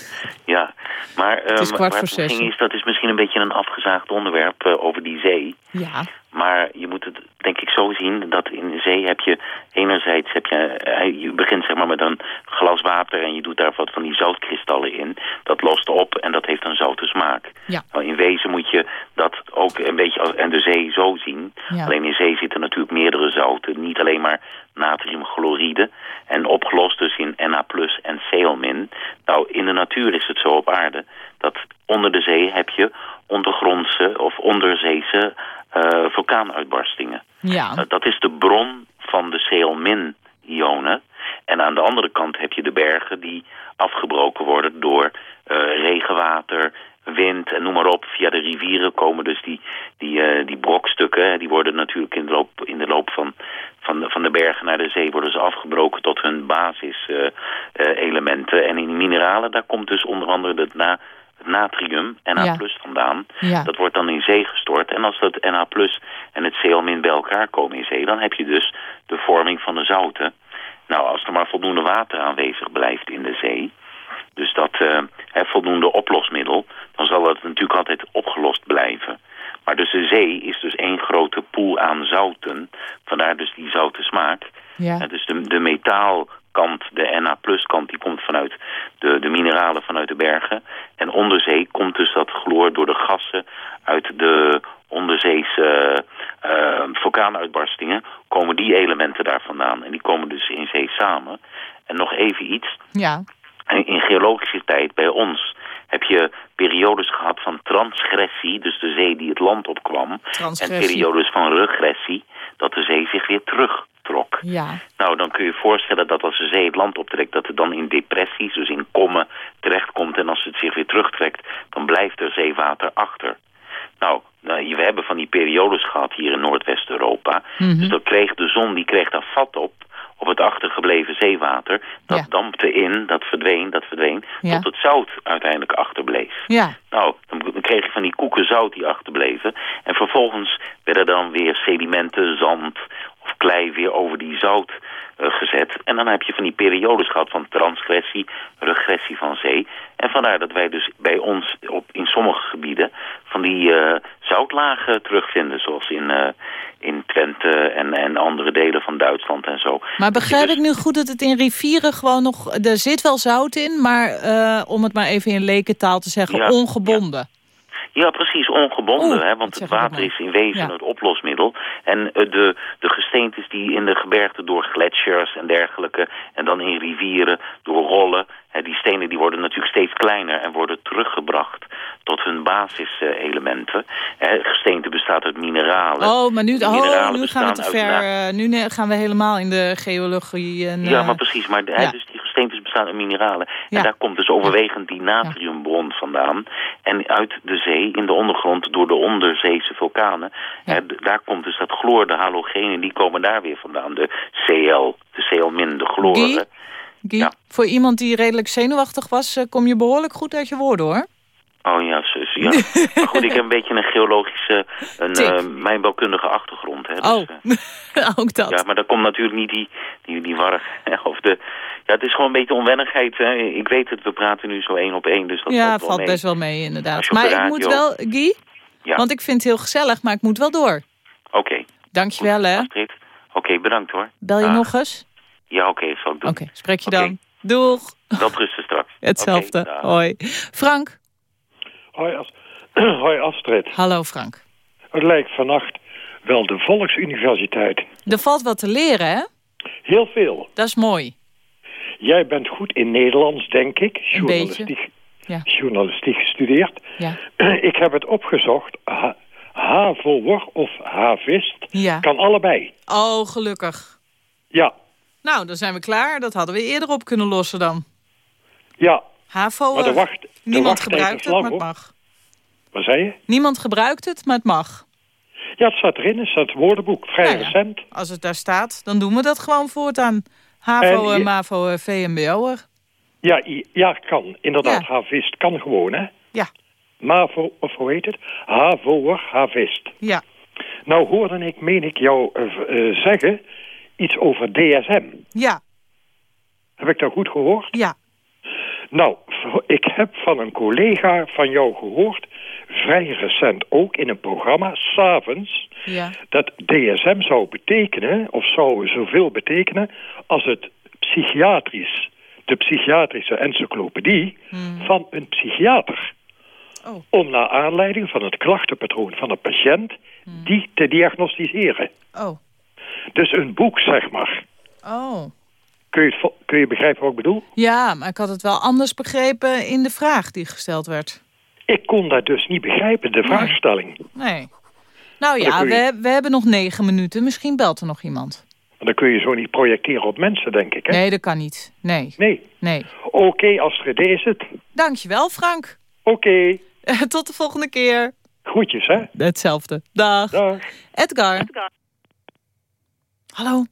Ja, maar Het is ehm, kwart waar voor het om zes. ging is, dat is misschien een beetje een afgezaagd onderwerp eh, over die zee. Ja. Maar je moet het denk ik zo zien dat in de zee heb je enerzijds heb je, eh, je begint zeg maar met een glas water en je doet daar wat van die zoutkristallen in. Dat lost op en dat heeft een zoute smaak. Ja. Nou, in wezen moet je dat ook een beetje als, en de zee zo zien. Ja. Alleen in zee zitten natuurlijk meerdere zouten, niet alleen maar natriumchloride en opgelost dus in Na en Cl-. Nou, in de natuur is het zo op aarde dat onder de zee heb je ondergrondse of onderzeese eh, vulkaanuitbarstingen. Ja. Uh, dat is de bron van de Cl-ionen. En aan de andere kant heb je de bergen die afgebroken worden door uh, regenwater, wind en noem maar op. Via de rivieren komen dus die, die, die brokstukken. Die worden natuurlijk in de loop, in de loop van, van, de, van de bergen naar de zee worden ze afgebroken tot hun basiselementen. en in mineralen, daar komt dus onder andere het, na, het natrium, Na plus vandaan. Ja. Dat wordt dan in zee gestort. En als dat Na plus en het Cl min bij elkaar komen in zee, dan heb je dus de vorming van de zouten. Nou, als er maar voldoende water aanwezig blijft in de zee, dus dat uh, hè, voldoende oplosmiddel, dan zal het natuurlijk altijd opgelost blijven. Maar dus de zee is dus één grote poel aan zouten, vandaar dus die zoute smaak. Ja. Ja, dus de, de metaalkant, de Na plus kant, die komt vanuit de, de mineralen vanuit de bergen. En onder zee komt dus dat chloor door de gassen uit de onderzeese uh, vulkaanuitbarstingen, komen die elementen daar vandaan. En die komen dus in zee samen. En nog even iets. Ja. In geologische tijd bij ons heb je periodes gehad van transgressie, dus de zee die het land opkwam. En periodes van regressie, dat de zee zich weer terugtrok. Ja. Nou, dan kun je je voorstellen dat als de zee het land optrekt, dat het dan in depressies, dus in kommen, terechtkomt. En als het zich weer terugtrekt, dan blijft er zeewater achter. Nou, nou, we hebben van die periodes gehad hier in Noordwest-Europa. Mhm. Dus dan kreeg de zon die kreeg daar vat op, zeewater. Dat Ja. dampte in, dat verdween, dat verdween, Ja. tot het zout uiteindelijk achterbleef. Ja. Nou, dan kreeg je van die koeken zout die achterbleven. En vervolgens werden dan weer sedimenten, zand of klei weer over die zout eh, gezet. En dan heb je van die periodes gehad van transgressie, regressie van zee. En vandaar dat wij dus bij ons op, in sommige gebieden van die eh, zoutlagen terugvinden. Zoals in, eh, in Twente en, en andere delen van Duitsland en zo. Maar begrijp ik nu goed dat het in rivieren gewoon nog... Er zit wel zout in, maar eh, om het maar even in lekentaal te zeggen, Ja, ongebonden. Ja, precies, ongebonden. Hè, want het water is in wezen Ja. het oplosmiddel. En eh, de, de gesteentes die in de gebergten door gletsjers en dergelijke... en dan in rivieren door rollen... Die stenen die worden natuurlijk steeds kleiner... en worden teruggebracht tot hun basiselementen. Gesteente bestaat uit mineralen. Oh, maar nu, oh, nu gaan we te ver. na- eh, nu gaan we helemaal in de geologie. En, Ja, eh, maar precies. Maar ja. dus uit mineralen. Ja. En daar komt dus overwegend die natriumbron vandaan. En uit de zee, in de ondergrond, door de onderzeese vulkanen. Hè, d- daar komt dus dat chloor, de halogenen, die komen daar weer vandaan. De Cl, de Cl-, de chloren. Guy? Guy, voor iemand die redelijk zenuwachtig was, eh, kom je behoorlijk goed uit je woorden, hoor. Oh ja, zus, ja. *laughs* maar goed, ik heb een beetje een geologische, een eh, mijnbouwkundige achtergrond. Hè, dus, Oh, eh, *laughs* ook dat. Ja, maar daar komt natuurlijk niet die, die, die warrig. *laughs* Of de, ja, het is gewoon een beetje onwennigheid. Hè. Ik weet het, we praten nu zo één op één. Dus dat ja, valt, wel valt mee. best wel mee, inderdaad. Maar ik moet wel, Guy, Ja. want ik vind het heel gezellig, maar ik moet wel door. Oké, Dankjewel, hè. Astrid. Oké, bedankt hoor. Bel je Dag. nog eens? Ja, oké, dat zal ik doen. Oké, spreek je dan. Doeg. Dat rusten straks. *laughs* Hetzelfde. Hoi. Frank. Hoi, As *clears throat* Hoi Astrid. Hallo Frank. Het lijkt vannacht wel de Volksuniversiteit. Er valt wat te leren, hè? Heel veel. Dat is mooi. Jij bent goed in Nederlands, denk ik. Journalistiek. Ja. journalistiek gestudeerd. Ja. *clears throat* Ik heb het opgezocht. Ha of havist Ja. kan allebei. Oh, gelukkig. Ja, Nou, dan zijn we klaar. Dat hadden we eerder op kunnen lossen dan. ja. HAVO, Maar de wacht- de niemand gebruikt het, lang, maar het mag. Wat zei je? Niemand gebruikt het, maar het mag. Ja, het staat erin. Het staat het woordenboek. Vrij Nou ja, recent. Als het daar staat, dan doen we dat gewoon voortaan. HAVO, En MAVO, VMBO'er. Ja, ja, kan. Inderdaad, Ja. havist kan gewoon, hè? Ja. MAVO, of hoe heet het? Havoer, havist. Ja. Nou hoorde ik, meen ik jou eh, eh, zeggen, iets over DSM. Ja. Heb ik dat goed gehoord? Ja. Nou, ik heb van een collega van jou gehoord, vrij recent ook in een programma, s'avonds, Ja. dat DSM zou betekenen, of zou zoveel betekenen, als het psychiatrisch, de psychiatrische encyclopedie van een psychiater. Oh. Om naar aanleiding van het klachtenpatroon van de patiënt die te diagnosticeren. Oh. Dus een boek, zeg maar. Oh. Kun je, het vo- kun je begrijpen wat ik bedoel? Ja, maar ik had het wel anders begrepen in de vraag die gesteld werd. Ik kon dat dus niet begrijpen, de vraagstelling. Nee. Nou ja, je- we, we hebben nog negen minuten. Misschien belt er nog iemand. Maar dan kun je zo niet projecteren op mensen, denk ik. Hè? Nee, dat kan niet. Nee. Nee. Nee. Oké, Astrid, is het. Dankjewel, Frank. Oké. *laughs* Tot de volgende keer. Groetjes, hè? Hetzelfde. Dag. Dag. Edgar. Hallo.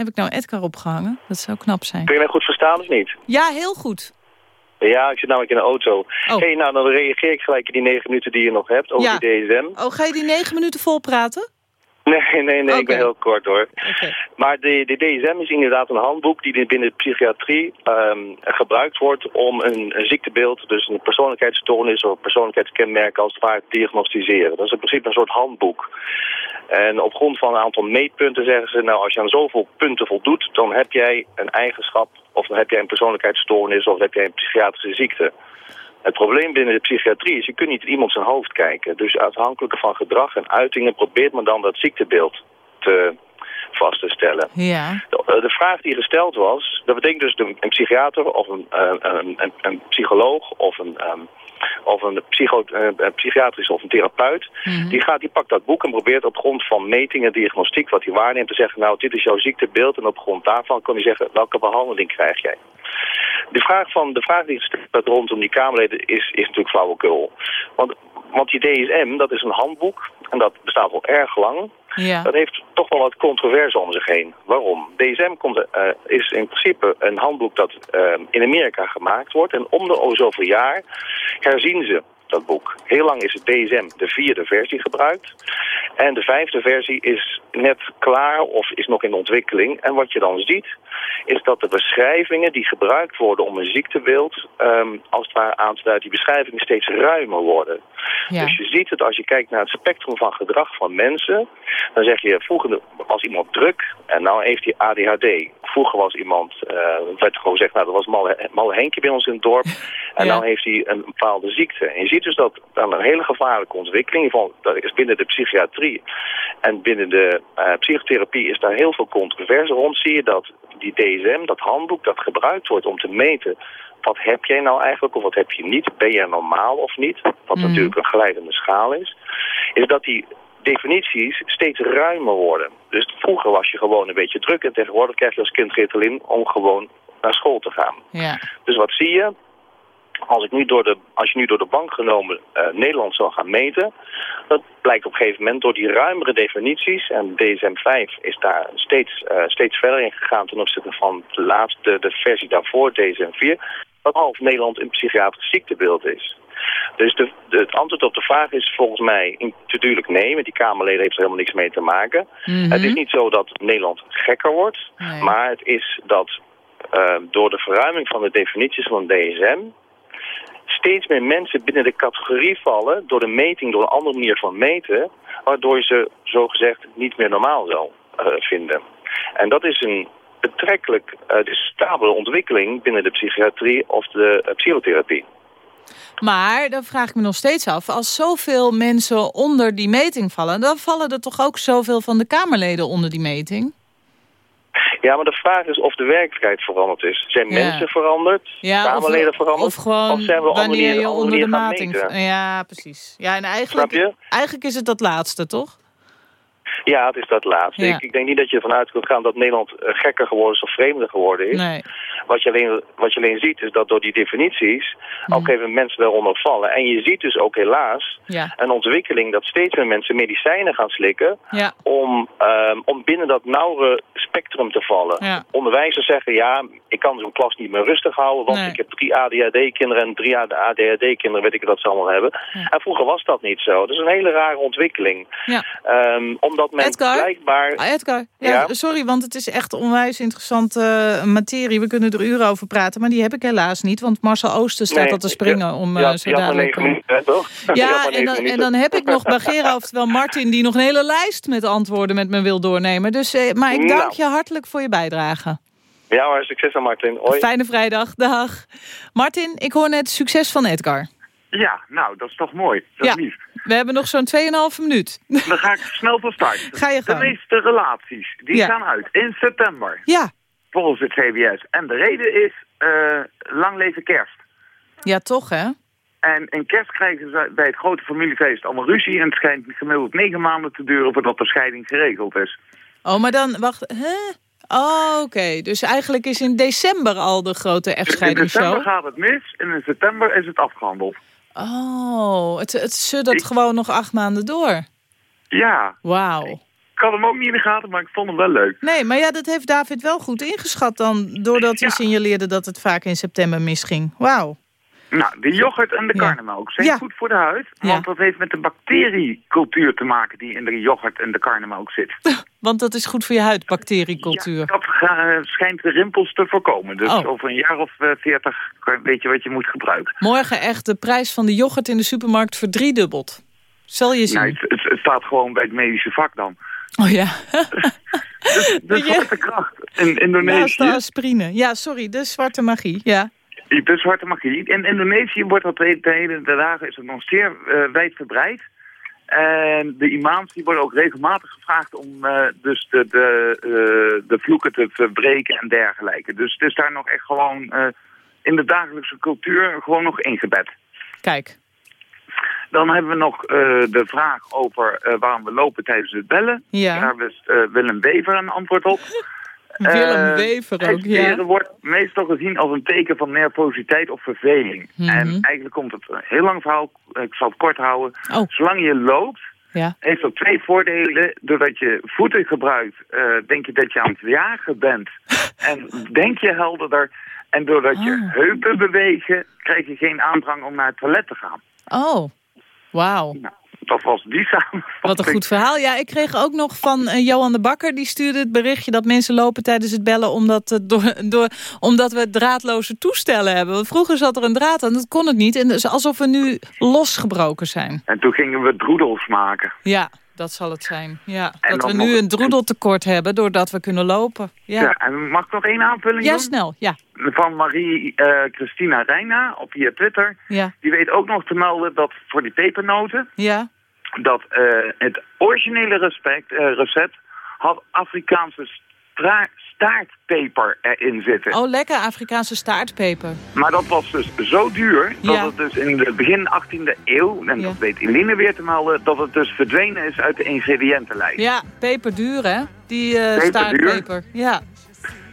Heb ik nou Edgar opgehangen? Dat zou knap zijn. Kun je mij goed verstaan of niet? Ja, heel goed. Ja, ik zit namelijk in de auto. Oh. Hey, nou, dan reageer ik gelijk in die negen minuten die je nog hebt over Ja. die DSM. Oh, ga je die negen minuten vol praten? Nee, nee, nee, ik ben heel kort hoor. Oké. Maar de, de DSM is inderdaad een handboek die binnen de psychiatrie ehm, gebruikt wordt om een, een ziektebeeld, dus een persoonlijkheidsstoornis of persoonlijkheidskenmerken als het ware te diagnosticeren. Dat is in principe een soort handboek. En op grond van een aantal meetpunten zeggen ze, nou als je aan zoveel punten voldoet, dan heb jij een eigenschap of dan heb jij een persoonlijkheidsstoornis of heb jij een psychiatrische ziekte. Het probleem binnen de psychiatrie is, je kunt niet in iemand zijn hoofd kijken. Dus afhankelijk van gedrag en uitingen probeert men dan dat ziektebeeld te vast te stellen. Ja. De, de vraag die gesteld was, dat betekent dus de- een psychiater of een, eh, een, een, een psycholoog of een, ehm, of een, psycho, eh, een psychiatrisch of een therapeut, die, gaat, die pakt dat boek en probeert op grond van metingen, diagnostiek, wat hij waarneemt, te zeggen, nou dit is jouw ziektebeeld en op grond daarvan kan hij zeggen, welke behandeling krijg jij? De vraag, van, de vraag die gesteld werd rondom die Kamerleden is, is natuurlijk flauwekul. Want, want die DSM, dat is een handboek en dat bestaat al erg lang. Ja. Dat heeft toch wel wat controverse om zich heen. Waarom? DSM komt, eh, is in principe een handboek dat eh, in Amerika gemaakt wordt. En om de zoveel jaar herzien ze dat boek. Heel lang is het DSM de vierde versie gebruikt. En de vijfde versie is net klaar of is nog in ontwikkeling. En wat je dan ziet, is dat de beschrijvingen die gebruikt worden om een ziektebeeld ehm, als het ware aan te duiden, die beschrijvingen steeds ruimer worden. Ja. Dus je ziet het als je kijkt naar het spectrum van gedrag van mensen. Dan zeg je, vroeger was iemand druk en nou heeft hij ADHD. Vroeger was iemand, eh werd gewoon gezegd, nou dat was Malle, Malle Henkje bij ons in het dorp. *laughs* En Ja. nou heeft hij een bepaalde ziekte. En je ziet dus dat dan een hele gevaarlijke ontwikkeling van, dat is binnen de psychiatrie en binnen de eh, psychotherapie is daar heel veel controverse rond. Zie je dat die DSM, dat handboek dat gebruikt wordt om te meten wat heb jij nou eigenlijk of wat heb je niet? Ben jij normaal of niet? Wat natuurlijk een glijdende schaal is. Is dat die definities steeds ruimer worden. Dus vroeger was je gewoon een beetje druk en tegenwoordig krijg je als kind Ritalin om gewoon naar school te gaan. Ja. Dus wat zie je? Als, ik nu door de, als je nu door de bank genomen eh, Nederland zou gaan meten, dat blijkt op een gegeven moment door die ruimere definities, en DSM-5 is daar steeds, eh, steeds verder in gegaan ten opzichte van de laatste, de versie daarvoor, DSM-4, dat half Nederland een psychiatrisch ziektebeeld is. Dus de, de- het antwoord op de vraag is volgens mij natuurlijk nee, want die Kamerleden heeft er helemaal niks mee te maken. Mhm. Het is niet zo dat Nederland gekker wordt, maar het is dat eh, door de verruiming van de definities van DSM steeds meer mensen binnen de categorie vallen door de meting, door een andere manier van meten, waardoor je ze zogezegd niet meer normaal zou eh, vinden. En dat is een betrekkelijk uh, discutabele ontwikkeling binnen de psychiatrie of de eh, psychotherapie. Maar dan vraag ik me nog steeds af, als zoveel mensen onder die meting vallen, dan vallen er toch ook zoveel van de Kamerleden onder die meting? Ja, maar de vraag is of de werkelijkheid veranderd is. Zijn Ja. mensen veranderd? Ja, Kamerleden of, veranderd? Of gewoon zijn we wanneer je onder de mating... Ja, precies. Ja, en eigenlijk, Snap je? eigenlijk is het dat laatste, toch? Ja, het is dat laatste. Ja. Ik, ik denk niet dat je ervan uit kunt gaan dat Nederland eh, gekker geworden is of vreemder geworden is. Nee. Wat je alleen, wat je alleen ziet is dat door die definities ook even mensen daaronder vallen. En je ziet dus ook helaas Ja. een ontwikkeling dat steeds meer mensen medicijnen gaan slikken Ja. om, ehm, om binnen dat nauwere spectrum te vallen. Ja. Onderwijzers zeggen, ja, ik kan zo'n klas niet meer rustig houden, want Nee. ik heb drie ADHD-kinderen en drie ADHD-kinderen, weet ik wat ze allemaal hebben. En vroeger was dat niet zo. Dat is een hele rare ontwikkeling. Ehm, omdat men Edgar? blijkbaar... Ah, Edgar, ja, sorry, want het is echt onwijs interessante eh, materie. We kunnen er uren over praten, maar die heb ik helaas niet. Want Marcel Oosten staat Nee, al te springen om ja, eh, zo dadelijk... minuten, toch? *laughs* Ja, en dan, en minuten. dan heb ik nog Bagera, *laughs* oftewel Martin... die nog een hele lijst met antwoorden met me wil doornemen. Dus, eh, maar ik dank Nou. je hartelijk voor je bijdrage. Ja hoor, succes aan Martin. Hoi. Fijne vrijdag, dag. Martin, ik hoor net succes van Edgar. Ja, nou, dat is toch mooi. Dat is Ja. lief. We hebben nog zo'n 2,5 minuut. Dan ga ik snel van start. *laughs* Ga je De gang. meeste relaties, die Ja. gaan uit in september. Ja. Volgens het CBS. En de reden is eh, lang leven kerst. Ja, toch hè? En in kerst krijgen ze bij het grote familiefeest allemaal ruzie. En het schijnt gemiddeld negen maanden te duren voordat de scheiding geregeld is. Oh, maar dan, wacht, hè? Oh, oké. Dus eigenlijk is in december al de grote In december echtscheidingsshow. gaat het mis en in september is het afgehandeld. Oh, het, het suddert gewoon nog acht maanden door. Ja, Wauw. Ik had hem ook niet in de gaten, maar ik vond hem wel leuk. Nee, maar ja, dat heeft David wel goed ingeschat dan... doordat hij signaleerde dat het vaak in september misging. Wauw. Nou, de yoghurt en de Ja. karnemelk zijn Ja. goed voor de huid. Ja. Want dat heeft met de bacteriecultuur te maken die in de yoghurt en de karnemelk zit. *laughs* Want dat is goed voor je huid, bacteriecultuur. Dat ga- schijnt de rimpels te voorkomen. Dus Oh. over een jaar of eh, veertig weet je wat je moet gebruiken. Morgen echt de prijs van de yoghurt in de supermarkt verdriedubbeld. Zal je zien. Nou, het, het- het staat gewoon bij het medische vak dan. Oh ja. *laughs* De zwarte kracht in Naast Indonesië. de aspirine. Ja, sorry, de zwarte magie. Ja. De zwarte magie. In Indonesië wordt dat de de hele dagen is het nog zeer eh, wijdverbreid. En de imams die worden ook regelmatig gevraagd om eh, dus de, de, eh, de vloeken te verbreken en dergelijke. Dus het is daar nog echt gewoon in de dagelijkse cultuur gewoon nog ingebed. Kijk. Dan hebben we nog eh, de vraag over eh, waarom we lopen tijdens het bellen. Ja. Daar wist eh, Willem Wever een antwoord op. *laughs* Willem Wever ook, hesiteren ja. wordt meestal gezien als een teken van nervositeit of verveling. Mhm. En eigenlijk komt het een heel lang verhaal, ik zal het kort houden. Oh. Zolang je loopt, Ja. heeft dat twee voordelen. Doordat je voeten gebruikt, denk je dat je aan het jagen bent. *laughs* en denk je helderder. En doordat je Ah. heupen bewegen, krijg je geen aandrang om naar het toilet te gaan. Oh, wauw. Dat was die samenvatting. Wat een goed verhaal. Ja, ik kreeg ook nog van eh, Johan de Bakker. Die stuurde het berichtje dat mensen lopen tijdens het bellen... omdat, het door, door, omdat we draadloze toestellen hebben. Want vroeger zat er een draad aan, dat kon het niet. En is alsof we nu losgebroken zijn. En toen gingen we droedels maken. Ja, dat zal het zijn. Ja, En dat we nu een droedeltekort hebben doordat we kunnen lopen. Ja. Ja, en mag ik nog één aanvulling ja doen? snel. Ja. Van Marie-Christina Reina op via Twitter. Ja. Die weet ook nog te melden dat voor die pepernoten... Ja. dat eh, het originele respect, eh, recept had Afrikaanse staartpeper erin zitten. Oh, lekker Afrikaanse staartpeper. Maar dat was dus zo duur dat Ja. het dus in de begin 18e eeuw, en dat weet Eline weer te melden, dat het dus verdwenen is uit de ingrediëntenlijst. Ja, peperduur hè? Die eh Peperduur? staartpeper. Ja.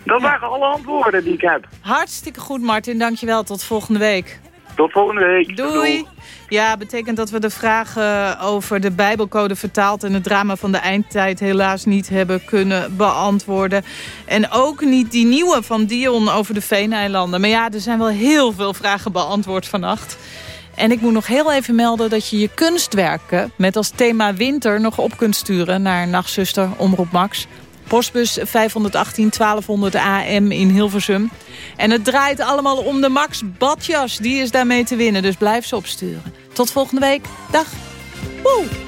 Dat waren alle antwoorden die ik heb. Hartstikke goed Martin, dankjewel. Tot volgende week. Tot volgende week. Doei. Ja, betekent dat we de vragen over de Bijbelcode vertaald... en het drama van de eindtijd helaas niet hebben kunnen beantwoorden. En ook niet die nieuwe van Dion over de Veeneilanden. Maar ja, er zijn wel heel veel vragen beantwoord vannacht. En ik moet nog heel even melden dat je je kunstwerken... met als thema winter nog op kunt sturen naar Nachtzuster Omroep Max... Postbus 518 1200 AM in Hilversum. En het draait allemaal om de Max Badjas. Die is daarmee te winnen, dus blijf ze opsturen. Tot volgende week. Dag. Woe!